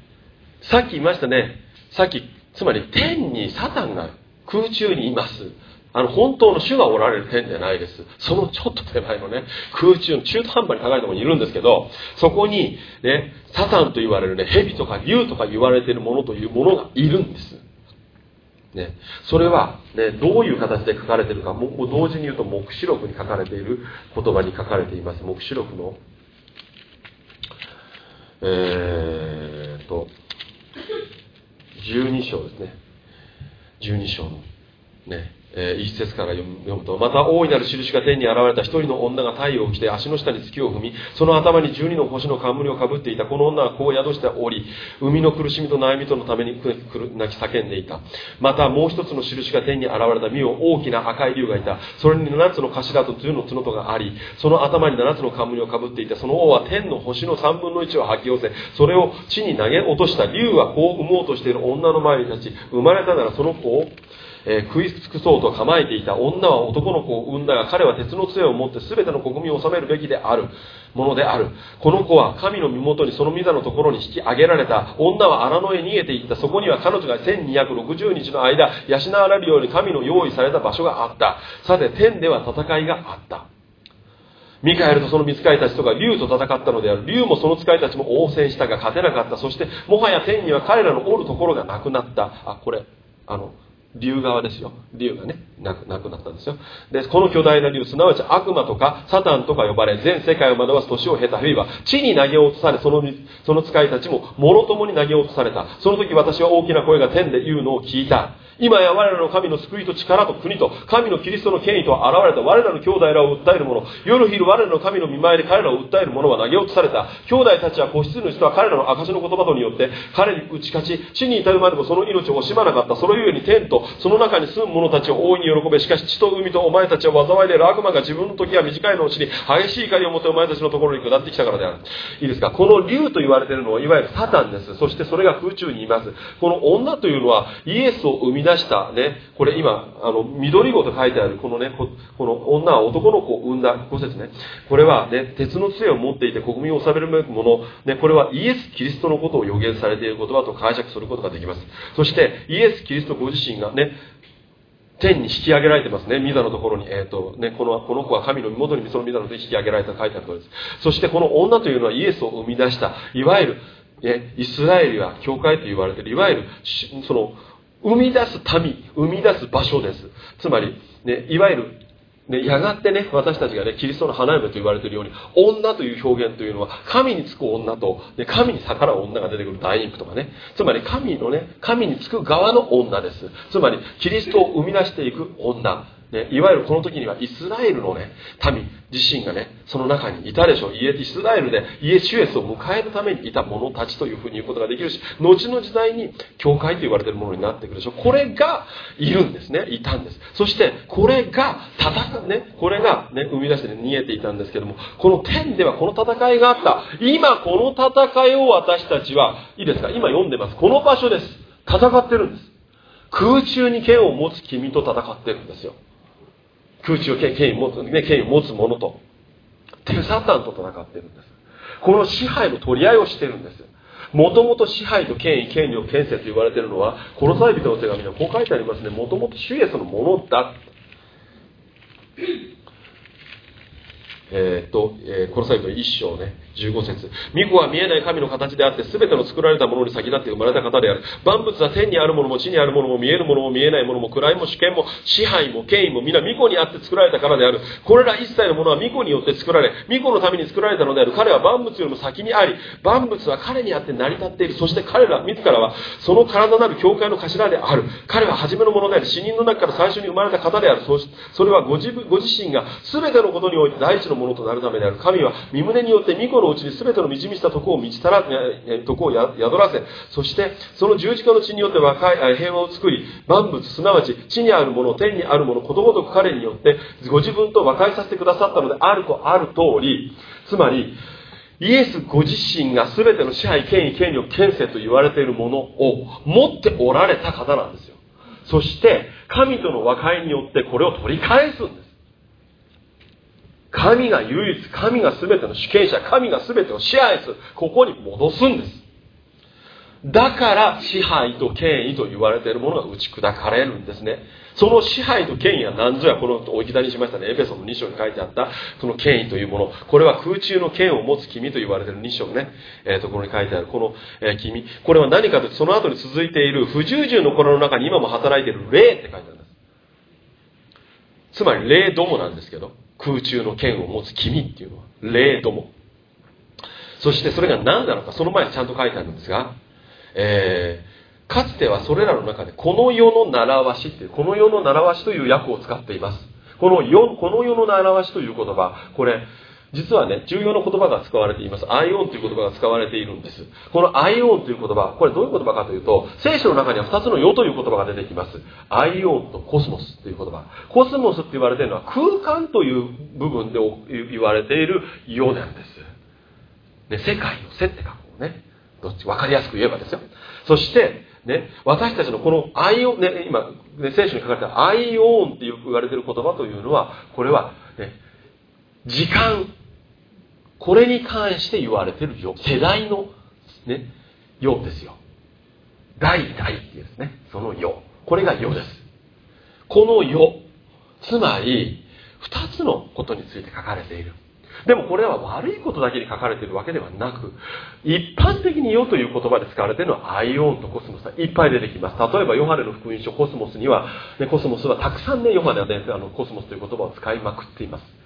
A: さっき言いましたね。さっき、つまり天にサタンが空中にいます。あの、本当の主がおられる天じゃないです。そのちょっと手前のね、空中の中途半端に高いところにいるんですけど、そこに、ね、サタンと言われるね、蛇とか竜とか言われているものというものがいるんです。ね、それは、ね、どういう形で書かれているか、もう同時に言うと、黙示録に書かれている言葉に書かれています。黙示録の、えーと、12章ですね。12章の、ね、えー、一節から読むと、また大いなる印が天に現れた一人の女が太陽を着て足の下に月を踏み、その頭に十二の星の冠をかぶっていた。この女はこう宿しており、海の苦しみと悩みとのために泣き叫んでいた。またもう一つの印が天に現れた見よ大きな赤い竜がいた。それに七つの頭と十の角とがあり、その頭に七つの冠をかぶっていた。その王は天の星の三分の一を吐き寄せ、それを地に投げ落とした。竜はこう産もうとしている女の前に立ち、生まれたならその子をえー、食い尽くそうと構えていた女は男の子を産んだが彼は鉄の杖を持って全ての国民を治めるべきであるものである。この子は神の身元にその御座のところに引き上げられた女は荒野へ逃げていった。そこには彼女が1260日の間養われるように神の用意された場所があった。さて天では戦いがあった。ミカエルとその見つかりたちとか竜と戦ったのである。竜もその使いたちも応戦したが勝てなかった。そしてもはや天には彼らのおるところがなくなった。あこれあの竜側ですよ。竜がねなくなくなったんですよ。でこの巨大な竜すなわち悪魔とかサタンとか呼ばれ全世界を惑わす年を経た冬は地に投げ落とされそのその使いたちももろともに投げ落とされた。その時私は大きな声が天で言うのを聞いた。今や我らの神の救いと力と国と神のキリストの権威と現れた。我らの兄弟らを訴える者。夜昼我らの神の見舞いで彼らを訴える者は投げ落とされた。兄弟たちは子羊主とは彼らの証の言葉とによって彼に打ち勝ち死に至るまでもその命を惜しまなかった。そのゆえに天とその中に住む者たちを大いに喜べしかし地と海とお前たちは災いでいる悪魔が自分の時は短いのうちに激しい怒りを持ってお前たちのところに下ってきたからである。いいですか？この竜と言われているのはいわゆるサタンです。そしてそれが空中にいますこの女というのはイエスを生み出したね。これ今あの緑子と書いてあるこのねこの女は男の子を産んだ5節ね。これはね鉄の杖を持っていて国民を治めるべくもの、ね、これはイエス・キリストのことを予言されている言葉と解釈することができます。そしてイエス・キリストご自身がね天に引き上げられてますね。ミザのところに、えっ、ー、と、ね、この、この子は神の身元にそのミザの手に引き上げられたと書いてあるとです。そしてこの女というのはイエスを生み出した、いわゆる、ね、イスラエルや教会と言われている、いわゆる、その、生み出す民、生み出す場所です。つまり、ね、いわゆるね、やがてね、私たちがね、キリストの花嫁と言われているように、女という表現というのは、神につく女と、ね、神に逆らう女が出てくる大インプとかね、つまり神のね、神につく側の女です。つまり、キリストを生み出していく女。ね、いわゆるこの時にはイスラエルのね、民自身がね、その中にいたでしょう。イスラエルでイエ・シュエスを迎えるためにいた者たちというふうに言うことができるし、後の時代に教会と言われているものになってくるでしょう。これがいるんですね。いたんです。そして、これが戦う、ね、これがね、生み出して、ね、逃げていたんですけども、この天ではこの戦いがあった。今この戦いを私たちは、いいですか？今読んでます。この場所です。戦ってるんです。空中に剣を持つ君と戦ってるんですよ。空中権威を持つ、ね、権威を持つ者と。っていうサタンと戦っているんです。この支配の取り合いをしているんです。もともと支配と権威、権力権勢と言われているのは、この際人の手紙にはこう書いてありますね。もともと主イエスのものだ。えー、っと、えー、この際の一章ね。15節。巫女は見えない神の形であって全ての作られたものに先立って生まれた方である。万物は天にあるものも地にあるものも見えるものも見えないものも位も主権も支配も権威も皆巫女にあって作られたからである。これら一切のものは巫女によって作られ巫女のために作られたのである。彼は万物よりも先にあり万物は彼にあって成り立っている。そして彼ら自らはその体なる教会の頭である。彼は初めのものであり死人の中から最初に生まれた方である。それはご自分ご自身が全てのことにおいて第一のものとなるためである。神は身胸によって巫女のうちに全ての道満ちたとこを満ちたら、とこを宿らせ、そしてその十字架の血によって和解平和を作り、万物、すなわち地にあるもの、天にあるもの、ことごとく彼によってご自分と和解させてくださったのであるとある通り、つまり、イエスご自身が全ての支配、権威、権力、権勢と言われているものを持っておられた方なんですよ。そして、神との和解によってこれを取り返すんです。神が唯一、神が全ての主権者、神が全てを支配する。ここに戻すんです。だから支配と権威と言われているものが打ち砕かれるんですね。その支配と権威は何ぞやこの置き去りにしましたね。エペソの2章に書いてあったその権威というもの。これは空中の権を持つ君と言われている2章のね、えー、ところに書いてあるこの、えー、君。これは何かというとその後に続いている不従順の頃の中に今も働いている霊って書いてあるんです。つまり霊どもなんですけど。空中の剣を持つ君っていうのは霊ども。そしてそれが何なのかその前にちゃんと書いてあるんですが、えー、かつてはそれらの中でこの世の習わしっていうこの世の習わしという訳を使っています。この世この世の習わしという言葉これ実はね、重要な言葉が使われています。アイオンという言葉が使われているんです。このアイオンという言葉、これどういう言葉かというと、聖書の中には2つの世という言葉が出てきます。アイオンとコスモスという言葉。コスモスって言われているのは空間という部分で言われている世なんです。ね、世界の世って書くのね。どっち、わかりやすく言えばですよ。そして、ね、私たちのこのアイオン、ね、今、ね、聖書に書かれたアイオンって言われている言葉というのは、これは、ね、時間、これに関して言われてるよ。世代の、ね、世ですよ。代々っていうですね。その世。これが世です。この世。つまり、二つのことについて書かれている。でもこれは悪いことだけに書かれているわけではなく、一般的に世という言葉で使われているのはアイオンとコスモスがいっぱい出てきます。例えばヨハネの福音書コスモスには、ね、コスモスはたくさんね、ヨハネはね、あのコスモスという言葉を使いまくっています。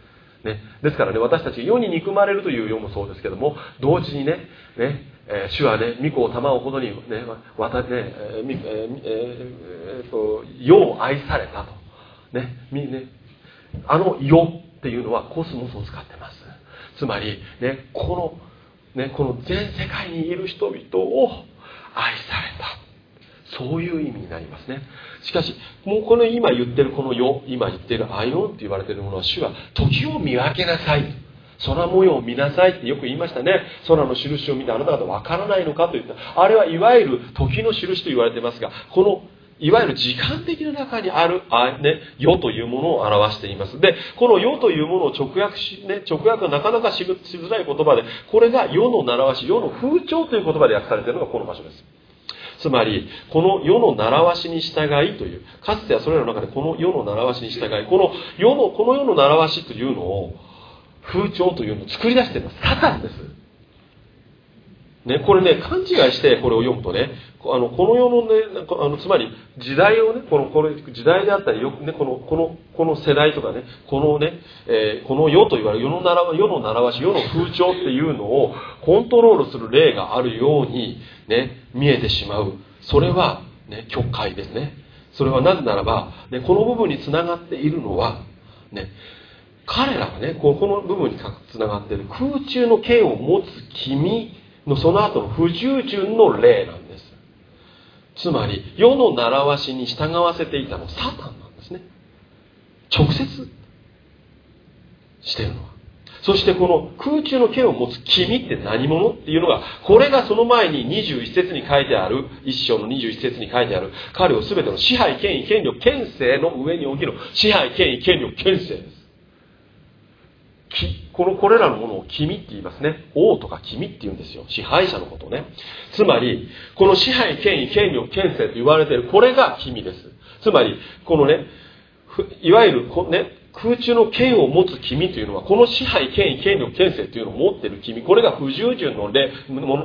A: ね、ですからね、私たち世に憎まれるという世もそうですけども、同時にね、ねえー、主はね、御子を賜うほどにね、わたね、えーえー、と世を愛されたと。ね、ねあの世っていうのはコスモスを使ってます。つまり、ね、この、ね、この全世界にいる人々を愛された。そういう意味になりますね。しかし、もうこの今言ってるこの世、今言ってるアイオンって言われてるものは主は時を見分けなさい。空模様を見なさいってよく言いましたね。空の印を見てあなた方わからないのかと言った。あれはいわゆる時の印と言われてますが、このいわゆる時間的な中にある、あね、世というものを表しています。で、この世というものを直訳し、ね、直訳はなかなかしづらい言葉で、これが世の習わし、世の風潮という言葉で訳されているのがこの場所です。つまり、この世の習わしに従いという、かつてはそれらの中でこの世の習わしに従い、この世の、この世の習わしというのを、風潮というのを作り出しているのはサタンです。ね、これね、勘違いしてこれを読むとね、あのこの世のね、あのつまり時代をね、このこれ時代であったり、よくね、このこのこの世代とかね、このね、えー、この世と言われる世の習わ世の習わし、世の風潮っていうのをコントロールする例があるように、ね、見えてしまう。それは、ね、曲解ですね。それはなぜならば、ね、この部分につながっているのは、ね、彼らがね、この部分につながっている空中の剣を持つ君のその後の不従順の例なんです。つまり世の習わしに従わせていたのサタンなんですね。直接してるのは。そしてこの空中の剣を持つ君って何者っていうのが、これがその前に21節に書いてある、一章の21節に書いてある、彼を全ての支配、権威、権力、権勢の上に置きる支配、権威、権力、権勢です。このこれらのものを君って言いますね。王とか君って言うんですよ。支配者のことね。つまり、この支配、権威、権力、権勢と言われている、これが君です。つまり、このね、いわゆるこ、ね、空中の権を持つ君というのは、この支配、権威、権力、権勢というのを持っている君、これが不従順の例、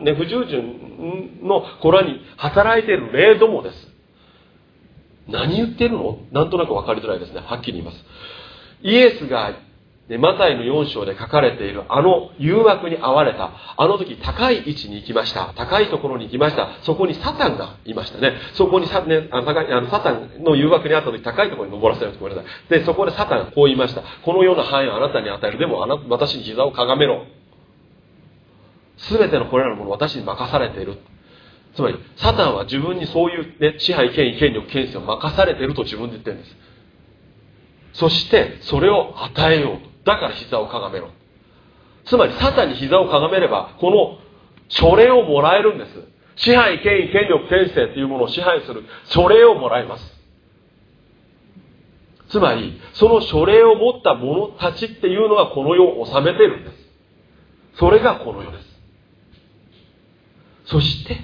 A: ね、不従順の子らに働いている例どもです。何言ってるの？なんとなく分かりづらいですね。はっきり言います。イエスがで、マタイの4章で書かれているあの誘惑に遭われた。あの時高い位置に行きました。高いところに行きました。そこにサタンがいましたね。そこにサ,、ね、あのサタンの誘惑に遭った時高いところに登らせるごめんなさい。で、そこでサタンがこう言いました。このような範囲をあなたに与える。でもあな私に膝をかがめろ。すべてのこれらのものを私に任されている。つまり、サタンは自分にそういう、ね、支配、権威、権力、権勢を任されていると自分で言ってるんです。そして、それを与えようと。だから膝をかがめろ。つまり、サタンに膝をかがめれば、この書類をもらえるんです。支配、権威、権力、権勢というものを支配する書類をもらえます。つまり、その書類を持った者たちっていうのがこの世を治めているんです。それがこの世です。そして、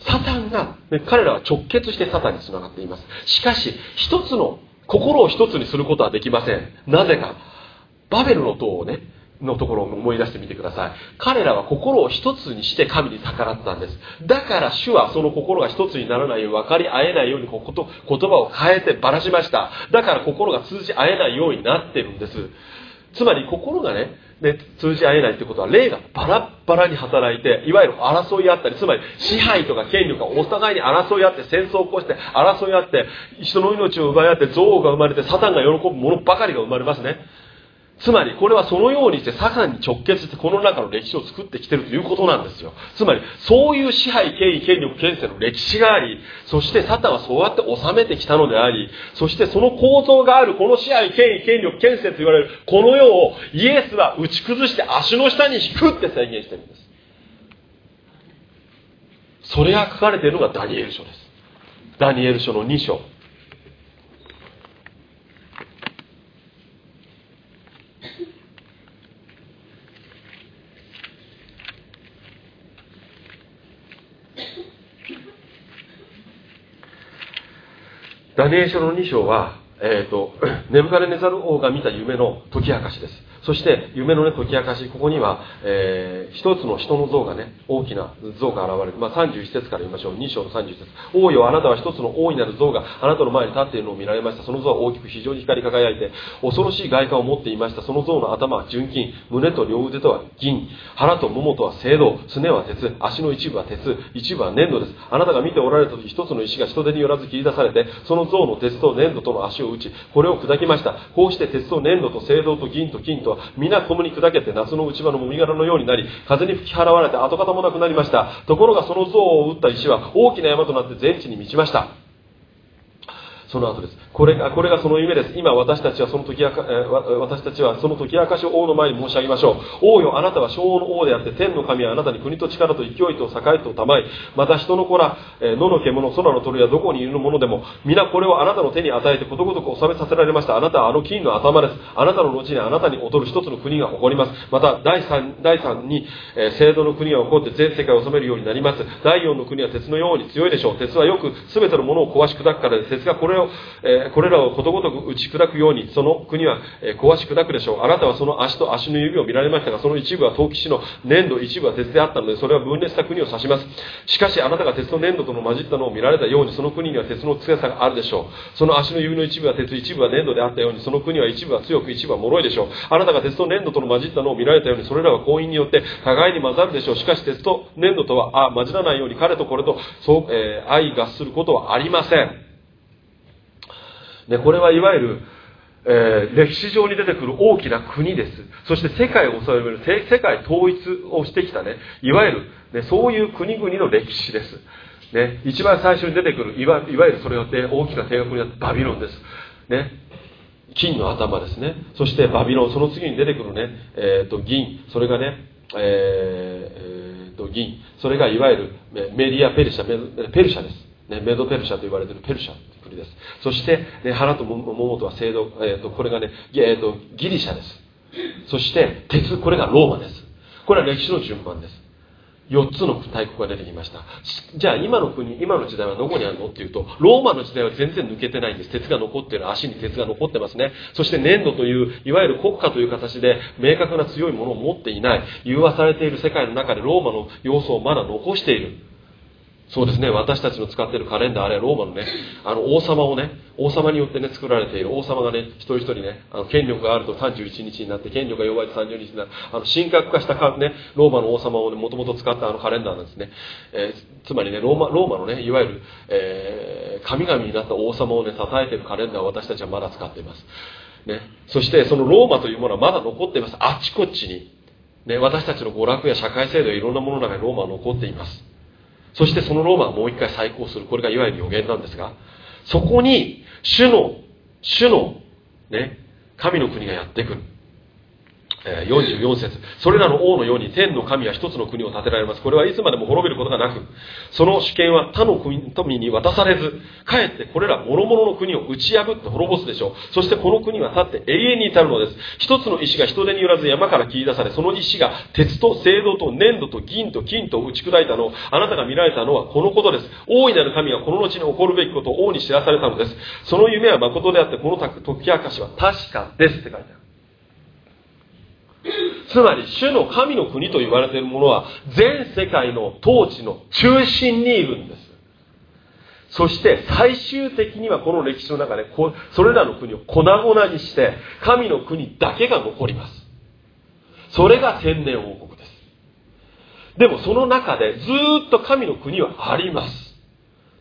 A: サタンが、ね、彼らは直結してサタンにつながっています。しかし、一つの、心を一つにすることはできません。なぜか。バベルの塔をね、のところを思い出してみてください。彼らは心を一つにして神に逆らったんです。だから主はその心が一つにならないように分かり合えないようにここと言葉を変えてばらしました。だから心が通じ合えないようになってるんです。つまり心がね、ね、通じ合えないってことは霊がバラバラに働いて、いわゆる争いあったり、つまり支配とか権力がお互いに争いあって、戦争を起こして、争いあって、人の命を奪い合って、憎悪が生まれて、サタンが喜ぶものばかりが生まれますね。つまりこれはそのようにしてサタンに直結してこの中の歴史を作ってきてるということなんですよ。つまりそういう支配、権威、権力、権勢の歴史があり、そしてサタンはそうやって治めてきたのであり、そしてその構造があるこの支配、権威、権力、権勢と言われるこの世をイエスは打ち崩して足の下に引くって宣言してるんです。それが書かれているのがダニエル書です。ダニエル書の2章。ダニエル書の2章は、えっ、ー、と、ネブカレネザル王が見た夢の解き明かしです。そして夢のね解き明かしここには、えー、一つの人の像がね大きな像が現れる、まあ、31節から言いましょう。2章の31節。王よあなたは一つの大いなる像があなたの前に立っているのを見られました。その像は大きく非常に光り輝いて恐ろしい外観を持っていました。その像の頭は純金。胸と両腕とは銀。腹とももとは青銅。すねは鉄。足の一部は鉄。一部は粘土です。あなたが見ておられた時一つの石が人手によらず切り出されてその像の鉄と粘土との足を打ちこれを砕きました。こうして鉄と粘土と青銅と銀と金とは皆小麦砕けて夏の内場のもみ殻のようになり風に吹き払われて跡形もなくなりました。ところがその像を打った石は大きな山となって全地に満ちました。その後です。これが、これがその夢です。今私たちはその時やか、私たちはその時明かしを王の前に申し上げましょう。王よ、あなたは昭和の王であって、天の神はあなたに国と力と勢いと栄とたまい、また人の子ら、野の獣、空の鳥やどこにいるものでも、皆これをあなたの手に与えてことごとく収めさせられました。あなたはあの金の頭です。あなたの後にあなたに劣る一つの国が起こります。また、第三、第三に、えー、制度の国が起こって全世界を治めるようになります。第四の国は鉄のように強いでしょう。鉄はよく全てのものを壊し砕くからです。鉄がこれを、えこれらをことごとく打ち砕くように、その国はえ壊し砕くでしょう。あなたはその足と足の指を見られましたが、その一部は陶器師の粘土、一部は鉄であったので、それは分裂した国を指します。しかし、あなたが鉄と粘土との混じったのを見られたように、その国には鉄の強さがあるでしょう。その足の指の一部は鉄、一部は粘土であったように、その国は一部は強く、一部は脆いでしょう。あなたが鉄と粘土との混じったのを見られたように、それらは婚姻によって互いに混ざるでしょう。しかし、鉄と粘土とは、あ、混じらないように彼とこれと、そう、えー、相合することはありません。ね、これはいわゆる、えー、歴史上に出てくる大きな国です。そして世界を治める、世界統一をしてきたね、いわゆる、ね、そういう国々の歴史です。ね、一番最初に出てくるいわ、いわゆるそれによって大きな帝国になったバビロンです。ね、金の頭ですね。そしてバビロン、その次に出てくるね、えっ、ー、と、銀、それがね、えー、えー、と、銀、それがいわゆるメディア・ペルシャ、ペルシャです。ね、メドペルシャと言われているペルシャという国です。そして、ね、腹と桃とは聖堂、えーと、これがね、えーと、ギリシャです。そして、鉄、これがローマです。これは歴史の順番です。4つの大国が出てきました。じゃあ今の国、今の時代はどこにあるのっていうと、ローマの時代は全然抜けてないんです。鉄が残ってる、足に鉄が残ってますね。そして粘土という、いわゆる国家という形で明確な強いものを持っていない、融和されている世界の中でローマの要素をまだ残している。そうですね、私たちの使っているカレンダー、あれはローマのね、あの王様をね、王様によってね、作られている、王様がね、一人一人ね、あの権力があると31日になって、権力が弱いと30日になる、あの神格化したか、ね、ローマの王様をね、もともと使ったあのカレンダーなんですね。えー、つまりね、ローマローマのね、いわゆる、えー、神々になった王様をね、称えているカレンダーを私たちはまだ使っています。ね、そしてそのローマというものはまだ残っています。あちこちに。ね、私たちの娯楽や社会制度やいろんなものの中にローマは残っています。そしてそのローマはもう一回再興する。これがいわゆる予言なんですが、そこに、主の、主の、ね、神の国がやってくる。44節それらの王のように天の神は一つの国を建てられます。これはいつまでも滅びることがなく、その主権は他の富に渡されず、かえってこれら諸々の国を打ち破って滅ぼすでしょう。そしてこの国は立って永遠に至るのです。一つの石が人手によらず山から切り出され、その石が鉄と青銅と粘土と銀と金と打ち砕いたのを、あなたが見られたのはこのことです。大いなる神はこの後に起こるべきことを王に知らされたのです。その夢は誠であって、この時明かしは確かですって書いてある。つまり主の神の国と言われているものは全世界の統治の中心にいるんです。そして最終的にはこの歴史の中でそれらの国を粉々にして神の国だけが残ります。それが千年王国です。でもその中でずっと神の国はあります。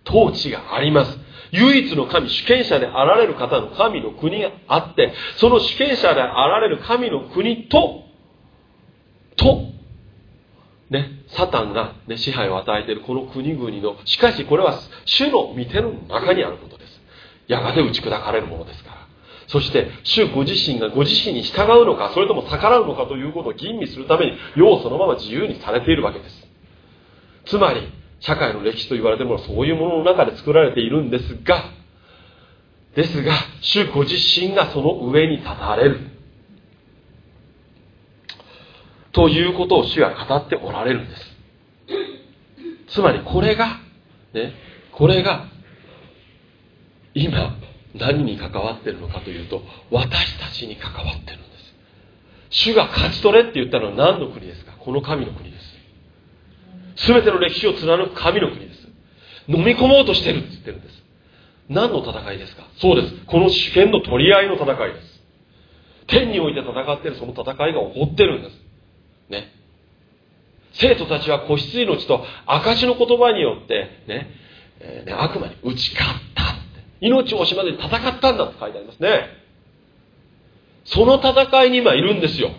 A: 統治があります。唯一の神、主権者であられる方の神の国があって、その主権者であられる神の国と、と、ね、サタンが、ね、支配を与えているこの国々の、しかしこれは主の御手の中にあることです。やがて打ち砕かれるものですから。そして、主ご自身がご自身に従うのか、それとも逆らうのかということを吟味するために、世をそのまま自由にされているわけです。つまり、社会の歴史と言われてもそういうものの中で作られているんですが、ですが、主ご自身がその上に立たれる。ということを主は語っておられるんです。つまりこれが、ね、これが、今、何に関わっているのかというと、私たちに関わっているんです。主が勝ち取れって言ったのは何の国ですか？この神の国。全ての歴史を貫く神の国です。飲み込もうとしてるって言ってるんです。何の戦いですか？そうです。この主権の取り合いの戦いです。天において戦っているその戦いが起こってるんです。ね。生徒たちは子羊の血と証の言葉によってね、えー、ね悪魔に打ち勝ったって。命を惜しまずに戦ったんだって書いてありますね。その戦いに今いるんですよ。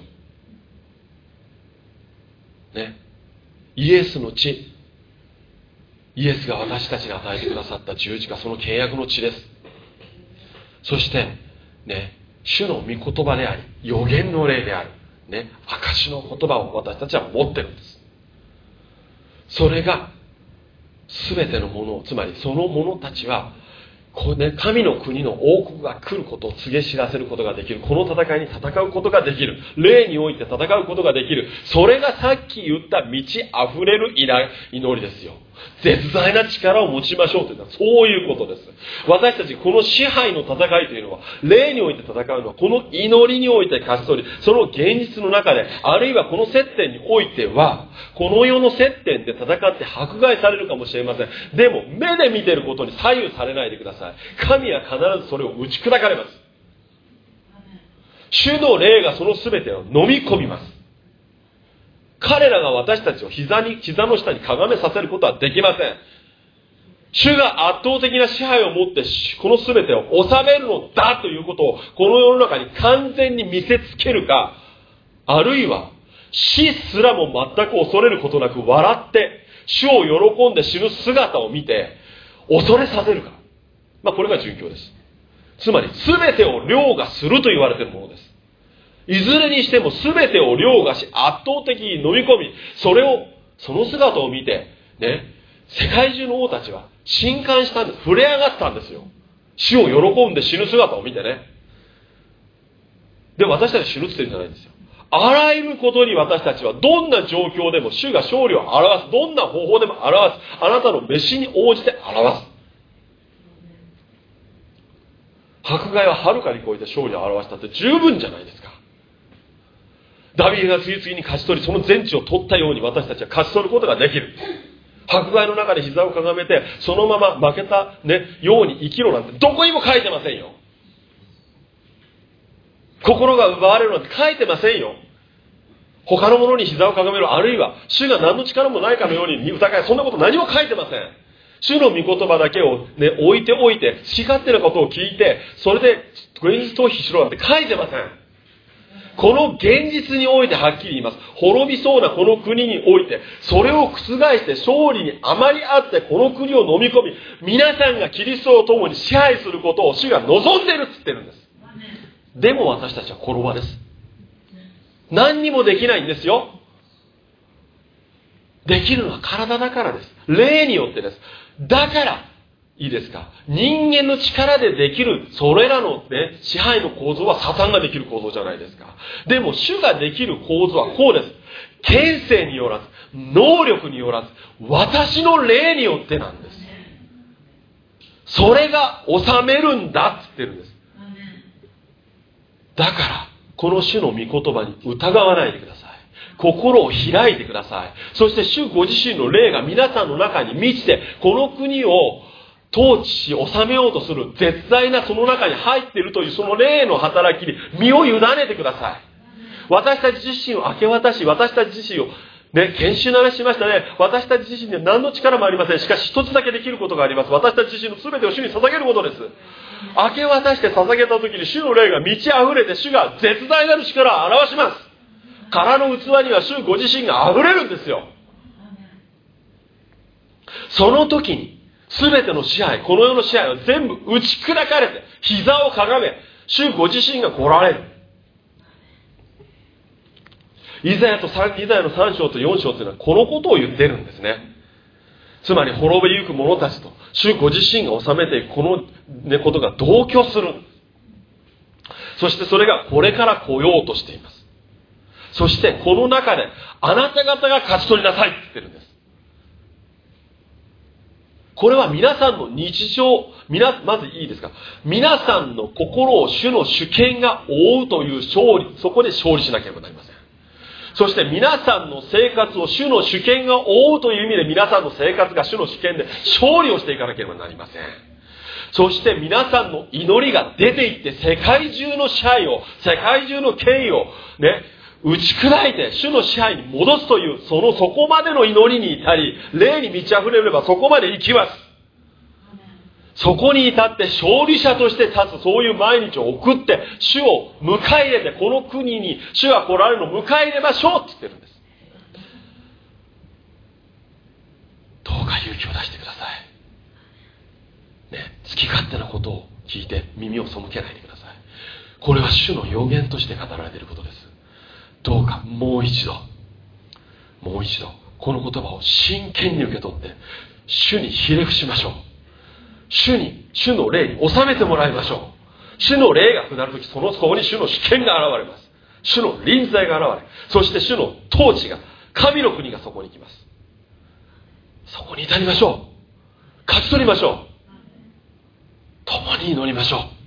A: ね。イエスの血。イエスが私たちに与えてくださった十字架、その契約の血です。そして、ね、主の御言葉であり、予言の霊である、ね、証の言葉を私たちは持ってるんです。それが、全てのもの、つまりその者たちは、こうね、神の国の王国が来ることを告げ知らせることができる。この戦いに戦うことができる。霊において戦うことができる。それがさっき言った満ち溢れる祈りですよ。絶大な力を持ちましょうというのはそういうことです。私たちこの支配の戦いというのは、霊において戦うのは、この祈りにおいて勝ち取り、その現実の中で、あるいはこの接点においては、この世の接点で戦って迫害されるかもしれません。でも、目で見てることに左右されないでください。神は必ずそれを打ち砕かれます。主の霊がその全てを飲み込みます。彼らが私たちを膝に、膝の下にかがめさせることはできません。主が圧倒的な支配を持って、この全てを治めるのだということを、この世の中に完全に見せつけるか、あるいは、死すらも全く恐れることなく笑って、主を喜んで死ぬ姿を見て、恐れさせるか。まあ、これが殉教です。つまり、全てを凌駕すると言われているものです。いずれにしても全てを凌駕し、圧倒的に飲み込み、それを、その姿を見て、ね、世界中の王たちは震撼したんです。触れ上がったんですよ。死を喜んで死ぬ姿を見てね。で、私たち死ぬって言ってるんじゃないんですよ。あらゆることに私たちはどんな状況でも主が勝利を表す。どんな方法でも表す。あなたの飯に応じて表す。迫害ははるかに超えて勝利を表したって十分じゃないですか。ダビデが次々に勝ち取り、その全地を取ったように私たちは勝ち取ることができる。迫害の中で膝をかがめて、そのまま負けた、ね、ように生きろなんてどこにも書いてませんよ。心が奪われるなんて書いてませんよ。他の者に膝をかがめる、あるいは、主が何の力もないかのように疑い、そんなこと何も書いてません。主の御言葉だけをね、置いておいて、好き勝手なことを聞いて、それで現実逃避しろなんて書いてません。この現実においてはっきり言います。滅びそうなこの国において、それを覆して勝利にあまりあってこの国を飲み込み、皆さんがキリストと共に支配することを主が望んでるって言ってるんです。でも私たちは転ばです。何にもできないんですよ。できるのは体だからです。霊によってです。だから、いいですか？人間の力でできる、それらのね、支配の構造はサタンができる構造じゃないですか。でも主ができる構造はこうです。権勢によらず、能力によらず、私の霊によってなんです。それが治めるんだって言ってるんです。だから、この主の御言葉に疑わないでください。心を開いてください。そして主ご自身の霊が皆さんの中に満ちて、この国を統治し治めようとする絶大なその中に入っているというその霊の働きに身を委ねてください。私たち自身を明け渡し、私たち自身をね、研修の話しましたね。私たち自身には何の力もありません。しかし一つだけできることがあります。私たち自身の全てを主に捧げることです。明け渡して捧げた時に主の霊が満ち溢れて主が絶大なる力を表します。空の器には主ご自身が溢れるんですよ。その時に全ての支配、この世の支配は全部打ち砕かれて、膝をかがめ、主ご自身が来られる。イザヤとイザヤの3章と4章というのはこのことを言ってるんですね。つまり滅びゆく者たちと主ご自身が治めていくこの、ことが同居する。そしてそれがこれから来ようとしています。そしてこの中であなた方が勝ち取りなさいって言ってるんです。これは皆さんの日常、皆、まずいいですか？皆さんの心を主の主権が覆うという勝利、そこで勝利しなければなりません。そして皆さんの生活を主の主権が覆うという意味で皆さんの生活が主の主権で勝利をしていかなければなりません。そして皆さんの祈りが出ていって世界中の支配を、世界中の権威をね、打ち砕いて主の支配に戻すという、そのそこまでの祈りに至り、霊に満ち溢れればそこまで行きます。そこに至って勝利者として立つ、そういう毎日を送って、主を迎え入れて、この国に主が来られるのを迎え入れましょうって言ってるんです。どうか勇気を出してください。ね、好き勝手なことを聞いて耳を背けないでください。これは主の予言として語られていることです。どうかもう一度。もう一度。この言葉を真剣に受け取って主にひれ伏しましょう。主に主の霊に収めてもらいましょう。主の霊が下る時そのそこに主の主権が現れます。主の臨在が現れそして主の統治が神の国がそこに来ます。そこに至りましょう。勝ち取りましょう。共に祈りましょう。